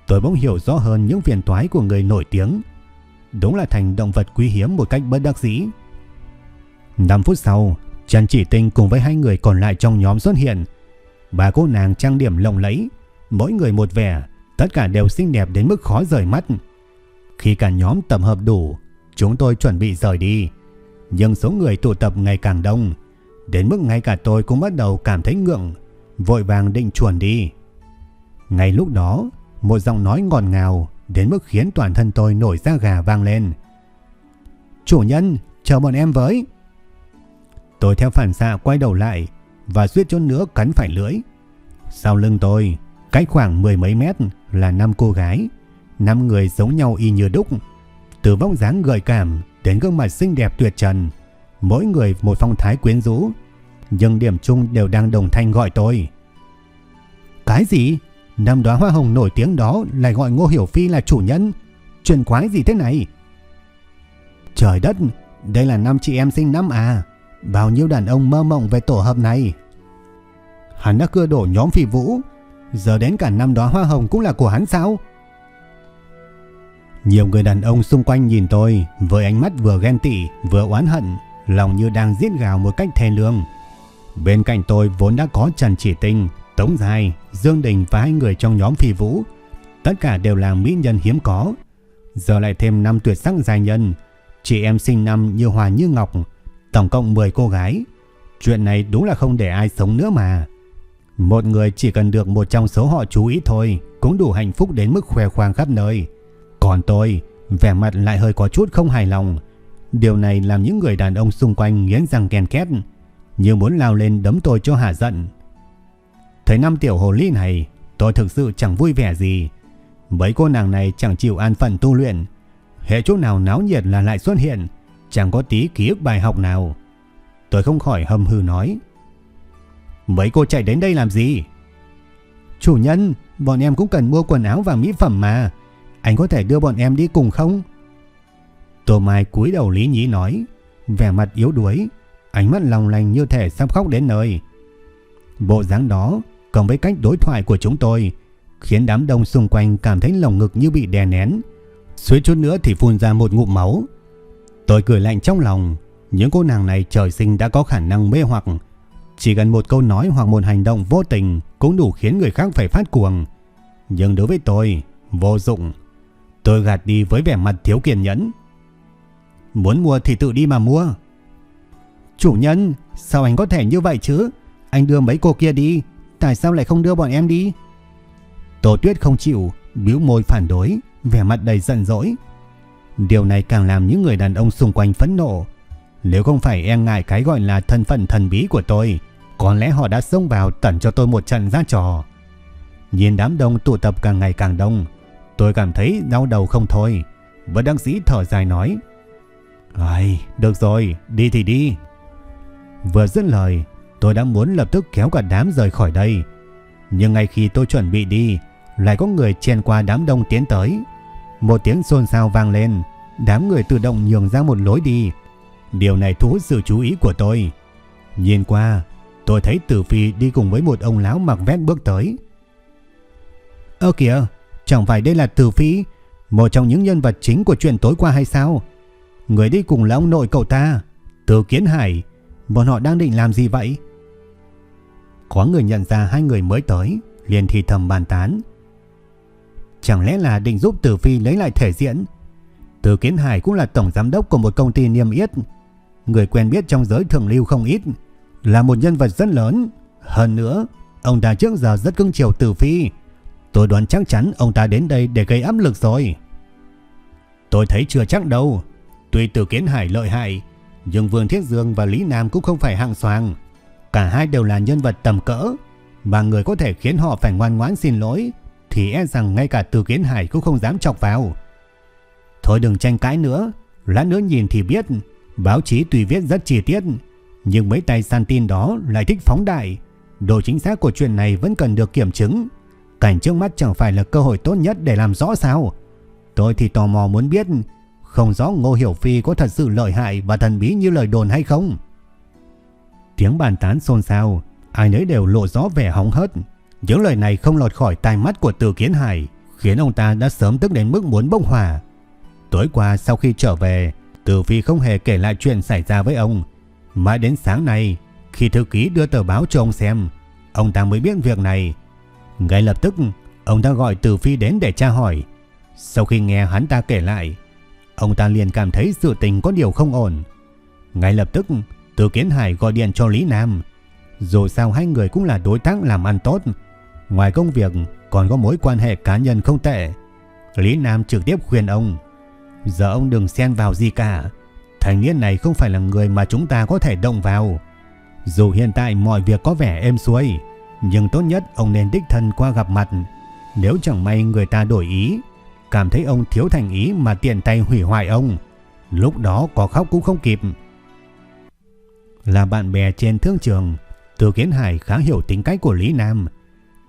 tôi bỗng hiểu rõ hơn những phiền toái của người nổi tiếng. Đúng là thành động vật quý hiếm một cách bất đắc dĩ. 5 phút sau, Trần Chỉ Tinh cùng với hai người còn lại trong nhóm xuất hiện. Bà cô nàng trang điểm lộng lẫy, mỗi người một vẻ, tất cả đều xinh đẹp đến mức khó rời mắt. Khi cả nhóm tập hợp đủ, chúng tôi chuẩn bị rời đi. Nhưng số người tụ tập ngày càng đông, đến mức ngay cả tôi cũng bắt đầu cảm thấy ngượng, vội vàng định chuồn đi. Ngay lúc đó, một giọng nói ngọt ngào đến mức khiến toàn thân tôi nổi da gà vang lên. Chủ nhân, chờ bọn em với. Tôi theo phản xạ quay đầu lại và suýt chút nữa cắn phải lưỡi. Sau lưng tôi, cách khoảng mười mấy mét là năm cô gái, năm người giống nhau y như đúc. Từ vóc dáng gợi cảm đến gương mặt xinh đẹp tuyệt trần, mỗi người một phong thái quyến rũ, nhưng điểm chung đều đang đồng thanh gọi tôi. Cái gì? Năm đóa hoa hồng nổi tiếng đó lại gọi Ngô Hiểu Phi là chủ nhân. Chuyện quái gì thế này? Trời đất, đây là năm chị em sinh năm à. Bao nhiêu đàn ông mơ mộng về tổ hợp này. Hắn đã cưa đổ nhóm phi vũ. Giờ đến cả năm đóa hoa hồng cũng là của hắn sao? Nhiều người đàn ông xung quanh nhìn tôi với ánh mắt vừa ghen tị vừa oán hận, lòng như đang giết gào một cách thê lương. Bên cạnh tôi vốn đã có Trần Chỉ Tinh, Tống Dài, Dương Đình và hai người trong nhóm phi vũ. Tất cả đều là mỹ nhân hiếm có. Giờ lại thêm năm tuyệt sắc giai nhân. Chị em sinh năm như Hòa Như Ngọc. Tổng cộng 10 cô gái. Chuyện này đúng là không để ai sống nữa mà. Một người chỉ cần được một trong số họ chú ý thôi cũng đủ hạnh phúc đến mức khoe khoang khắp nơi. Còn tôi, vẻ mặt lại hơi có chút không hài lòng. Điều này làm những người đàn ông xung quanh nghiến răng ken két, như muốn lao lên đấm tôi cho hạ giận. Thấy năm tiểu hồ ly này, tôi thực sự chẳng vui vẻ gì. Mấy cô nàng này chẳng chịu an phận tu luyện. Hệ chỗ nào náo nhiệt là lại xuất hiện, chẳng có tí ký ức bài học nào. Tôi không khỏi hầm hư nói. Mấy cô chạy đến đây làm gì? Chủ nhân, bọn em cũng cần mua quần áo và mỹ phẩm mà. Anh có thể đưa bọn em đi cùng không? Tô Mai cúi đầu lý nhí nói, vẻ mặt yếu đuối, ánh mắt lòng lành như thể sắp khóc đến nơi. Bộ dáng đó cộng với cách đối thoại của chúng tôi khiến đám đông xung quanh cảm thấy lồng ngực như bị đè nén. Suýt chút nữa thì phun ra một ngụm máu. Tôi cười lạnh trong lòng, những cô nàng này trời sinh đã có khả năng mê hoặc. Chỉ cần một câu nói hoặc một hành động vô tình cũng đủ khiến người khác phải phát cuồng. Nhưng đối với tôi, vô dụng. Tôi gạt đi với vẻ mặt thiếu kiên nhẫn. Muốn mua thì tự đi mà mua. Chủ nhân, sao anh có thể như vậy chứ? Anh đưa mấy cô kia đi, tại sao lại không đưa bọn em đi? Tô Tuyết không chịu, bĩu môi phản đối, vẻ mặt đầy giận dỗi. Điều này càng làm những người đàn ông xung quanh phẫn nộ. Nếu không phải e ngại cái gọi là thân phận thần bí của tôi, có lẽ họ đã xông vào tẩn cho tôi một trận ra trò. Nhìn đám đông tụ tập càng ngày càng đông, tôi cảm thấy đau đầu không thôi. Vẫn đăng sĩ thở dài nói. Ai, được rồi, đi thì đi. Vừa dứt lời, tôi đã muốn lập tức kéo cả đám rời khỏi đây. Nhưng ngay khi tôi chuẩn bị đi, lại có người chen qua đám đông tiến tới. Một tiếng xôn xao vang lên, đám người tự động nhường ra một lối đi. Điều này thu hút sự chú ý của tôi. Nhìn qua, tôi thấy Tử Phi đi cùng với một ông lão mặc vest bước tới. Ơ kìa, chẳng phải đây là Tử Phi, một trong những nhân vật chính của chuyện tối qua hay sao? Người đi cùng là ông nội cậu ta, Từ Kiến Hải. Bọn họ đang định làm gì vậy? Có người nhận ra hai người mới tới, liền thì thầm bàn tán. Chẳng lẽ là định giúp Tử Phi lấy lại thể diện? Từ Kiến Hải cũng là tổng giám đốc của một công ty niêm yết. Người quen biết trong giới thường lưu không ít, là một nhân vật rất lớn. Hơn nữa, ông ta trước giờ rất cưng chiều Tử Phi. Tôi đoán chắc chắn ông ta đến đây để gây áp lực rồi. Tôi thấy chưa chắc đâu. Tuy Tử Kiến Hải lợi hại, nhưng Vương Thiết Dương và Lý Nam cũng không phải hạng soàng. Cả hai đều là nhân vật tầm cỡ, mà người có thể khiến họ phải ngoan ngoãn xin lỗi, thì e rằng ngay cả Tử Kiến Hải cũng không dám chọc vào. Thôi đừng tranh cãi nữa, lát nữa nhìn thì biết, báo chí tùy viết rất chi tiết, nhưng mấy tay san tin đó lại thích phóng đại. Độ chính xác của chuyện này vẫn cần được kiểm chứng. Cảnh trước mắt chẳng phải là cơ hội tốt nhất để làm rõ sao. Tôi thì tò mò muốn biết, không rõ Ngô Hiểu Phi có thật sự lợi hại và thần bí như lời đồn hay không. Tiếng bàn tán xôn xao, ai nấy đều lộ rõ vẻ hóng hớt. Những lời này không lọt khỏi tai mắt của Từ Kiến Hải, khiến ông ta đã sớm tức đến mức muốn bốc hỏa. Tối qua sau khi trở về, Từ Phi không hề kể lại chuyện xảy ra với ông. Mãi đến sáng nay, khi thư ký đưa tờ báo cho ông xem, ông ta mới biết việc này. Ngay lập tức, ông ta gọi Từ Phi đến để tra hỏi. Sau khi nghe hắn ta kể lại, ông ta liền cảm thấy sự tình có điều không ổn. Ngay lập tức, Từ Kiến Hải gọi điện cho Lý Nam. Dù sao hai người cũng là đối tác làm ăn tốt. Ngoài công việc còn có mối quan hệ cá nhân không tệ. Lý Nam trực tiếp khuyên ông. Giờ ông đừng xen vào gì cả. Thành niên này không phải là người mà chúng ta có thể động vào. Dù hiện tại mọi việc có vẻ êm xuôi, nhưng tốt nhất ông nên đích thân qua gặp mặt. Nếu chẳng may người ta đổi ý, cảm thấy ông thiếu thành ý mà tiện tay hủy hoại ông, lúc đó có khóc cũng không kịp. Là bạn bè trên thương trường, Từ Kiến Hải khá hiểu tính cách của Lý Nam.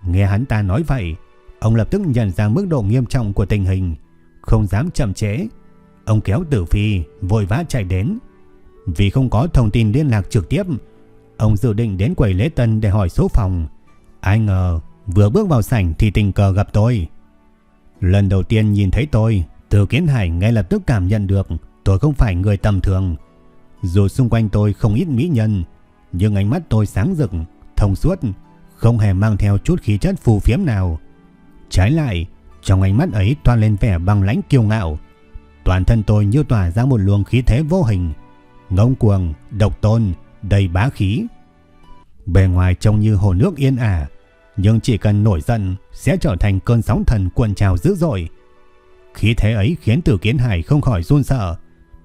Nghe hắn ta nói vậy, ông lập tức nhận ra mức độ nghiêm trọng của tình hình, không dám chậm trễ. Ông kéo Tử Phi vội vã chạy đến. Vì không có thông tin liên lạc trực tiếp, ông dự định đến quầy lễ tân để hỏi số phòng. Ai ngờ vừa bước vào sảnh thì tình cờ gặp tôi. Lần đầu tiên nhìn thấy tôi, Từ Kiến Hải ngay lập tức cảm nhận được tôi không phải người tầm thường. Dù xung quanh tôi không ít mỹ nhân, nhưng ánh mắt tôi sáng rực, thông suốt, không hề mang theo chút khí chất phù phiếm nào. Trái lại, trong ánh mắt ấy toan lên vẻ băng lãnh kiêu ngạo. Toàn thân tôi như tỏa ra một luồng khí thế vô hình, ngông cuồng, độc tôn, đầy bá khí. Bề ngoài trông như hồ nước yên ả, nhưng chỉ cần nổi giận sẽ trở thành cơn sóng thần cuộn trào dữ dội. Khí thế ấy khiến Tử Kiến Hải không khỏi run sợ,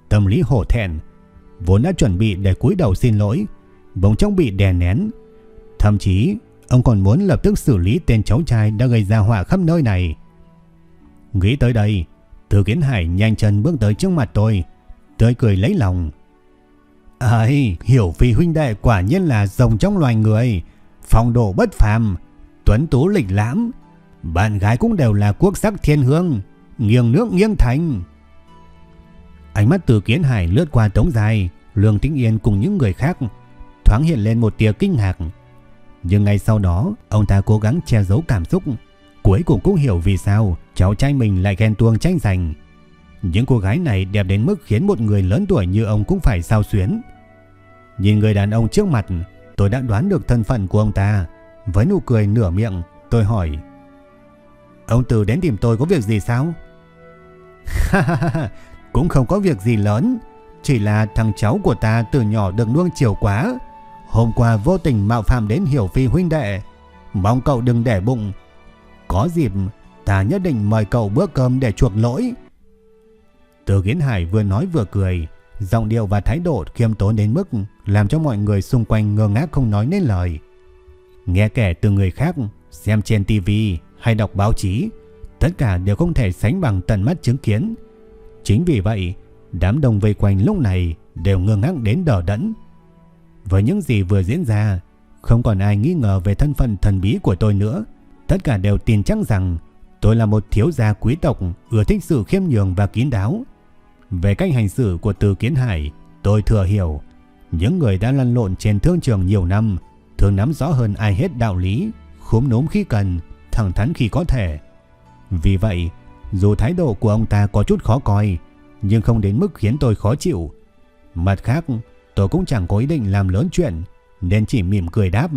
tâm lý hổ thẹn, vốn đã chuẩn bị để cúi đầu xin lỗi, bỗng chốc bị đè nén. Thậm chí, ông còn muốn lập tức xử lý tên cháu trai đã gây ra họa khắp nơi này. Nghĩ tới đây, Tử Kiến Hải nhanh chân bước tới trước mặt tôi, tươi cười lấy lòng. Ây, hiểu phi huynh đệ quả nhiên là rồng trong loài người, phong độ bất phàm, tuấn tú lịch lãm. Bạn gái cũng đều là quốc sắc thiên hương, nghiêng nước nghiêng thành. Ánh mắt từ kiến hải lướt qua tống dài, lương tĩnh yên cùng những người khác, thoáng hiện lên một tia kinh ngạc. Nhưng ngay sau đó, ông ta cố gắng che giấu cảm xúc, cuối cùng cũng hiểu vì sao cháu trai mình lại ghen tuông tranh giành. Những cô gái này đẹp đến mức khiến một người lớn tuổi như ông cũng phải sao xuyến. Nhìn người đàn ông trước mặt, tôi đã đoán được thân phận của ông ta. Với nụ cười nửa miệng, tôi hỏi. Ông Từ đến tìm tôi có việc gì sao? cũng không có việc gì lớn. Chỉ là thằng cháu của ta từ nhỏ được nuông chiều quá. Hôm qua vô tình mạo phạm đến hiểu phi huynh đệ. Mong cậu đừng để bụng. Có dịp, ta nhất định mời cậu bữa cơm để chuộc lỗi. Từ Kiến Hải vừa nói vừa cười, giọng điệu và thái độ khiêm tốn đến mức làm cho mọi người xung quanh ngơ ngác không nói nên lời. Nghe kể từ người khác, xem trên tivi hay đọc báo chí, tất cả đều không thể sánh bằng tận mắt chứng kiến. Chính vì vậy, đám đông vây quanh lúc này đều ngơ ngác đến đỏ đẫn. Với những gì vừa diễn ra, không còn ai nghi ngờ về thân phận thần bí của tôi nữa. Tất cả đều tin chắc rằng tôi là một thiếu gia quý tộc ưa thích sự khiêm nhường và kín đáo. Về cách hành xử của Từ Kiến Hải, tôi thừa hiểu. Những người đã lăn lộn trên thương trường nhiều năm, thường nắm rõ hơn ai hết đạo lý, khúm núm khi cần, thẳng thắn khi có thể. Vì vậy, dù thái độ của ông ta có chút khó coi, nhưng không đến mức khiến tôi khó chịu. Mặt khác, tôi cũng chẳng có ý định làm lớn chuyện, nên chỉ mỉm cười đáp.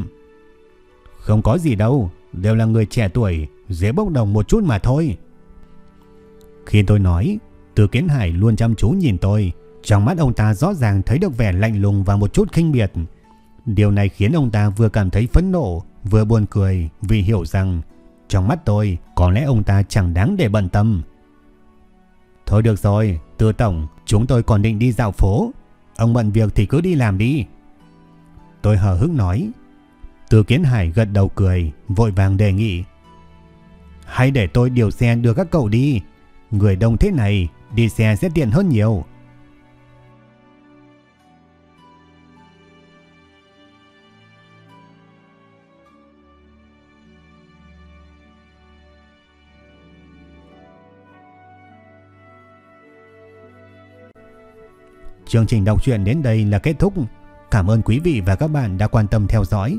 Không có gì đâu, đều là người trẻ tuổi, dễ bốc đồng một chút mà thôi. Khi tôi nói, từ Kiến Hải luôn chăm chú nhìn tôi, trong mắt ông ta rõ ràng thấy được vẻ lạnh lùng và một chút khinh miệt. Điều này khiến ông ta vừa cảm thấy phẫn nộ, vừa buồn cười vì hiểu rằng trong mắt tôi có lẽ ông ta chẳng đáng để bận tâm. Thôi được rồi, Tư Tổng, chúng tôi còn định đi dạo phố. Ông bận việc thì cứ đi làm đi. Tôi hờ hững nói. Từ Kiến Hải gật đầu cười, vội vàng đề nghị. Hãy để tôi điều xe đưa các cậu đi. Người đông thế này, đi xe sẽ tiện hơn nhiều. Chương trình đọc truyện đến đây là kết thúc. Cảm ơn quý vị và các bạn đã quan tâm theo dõi.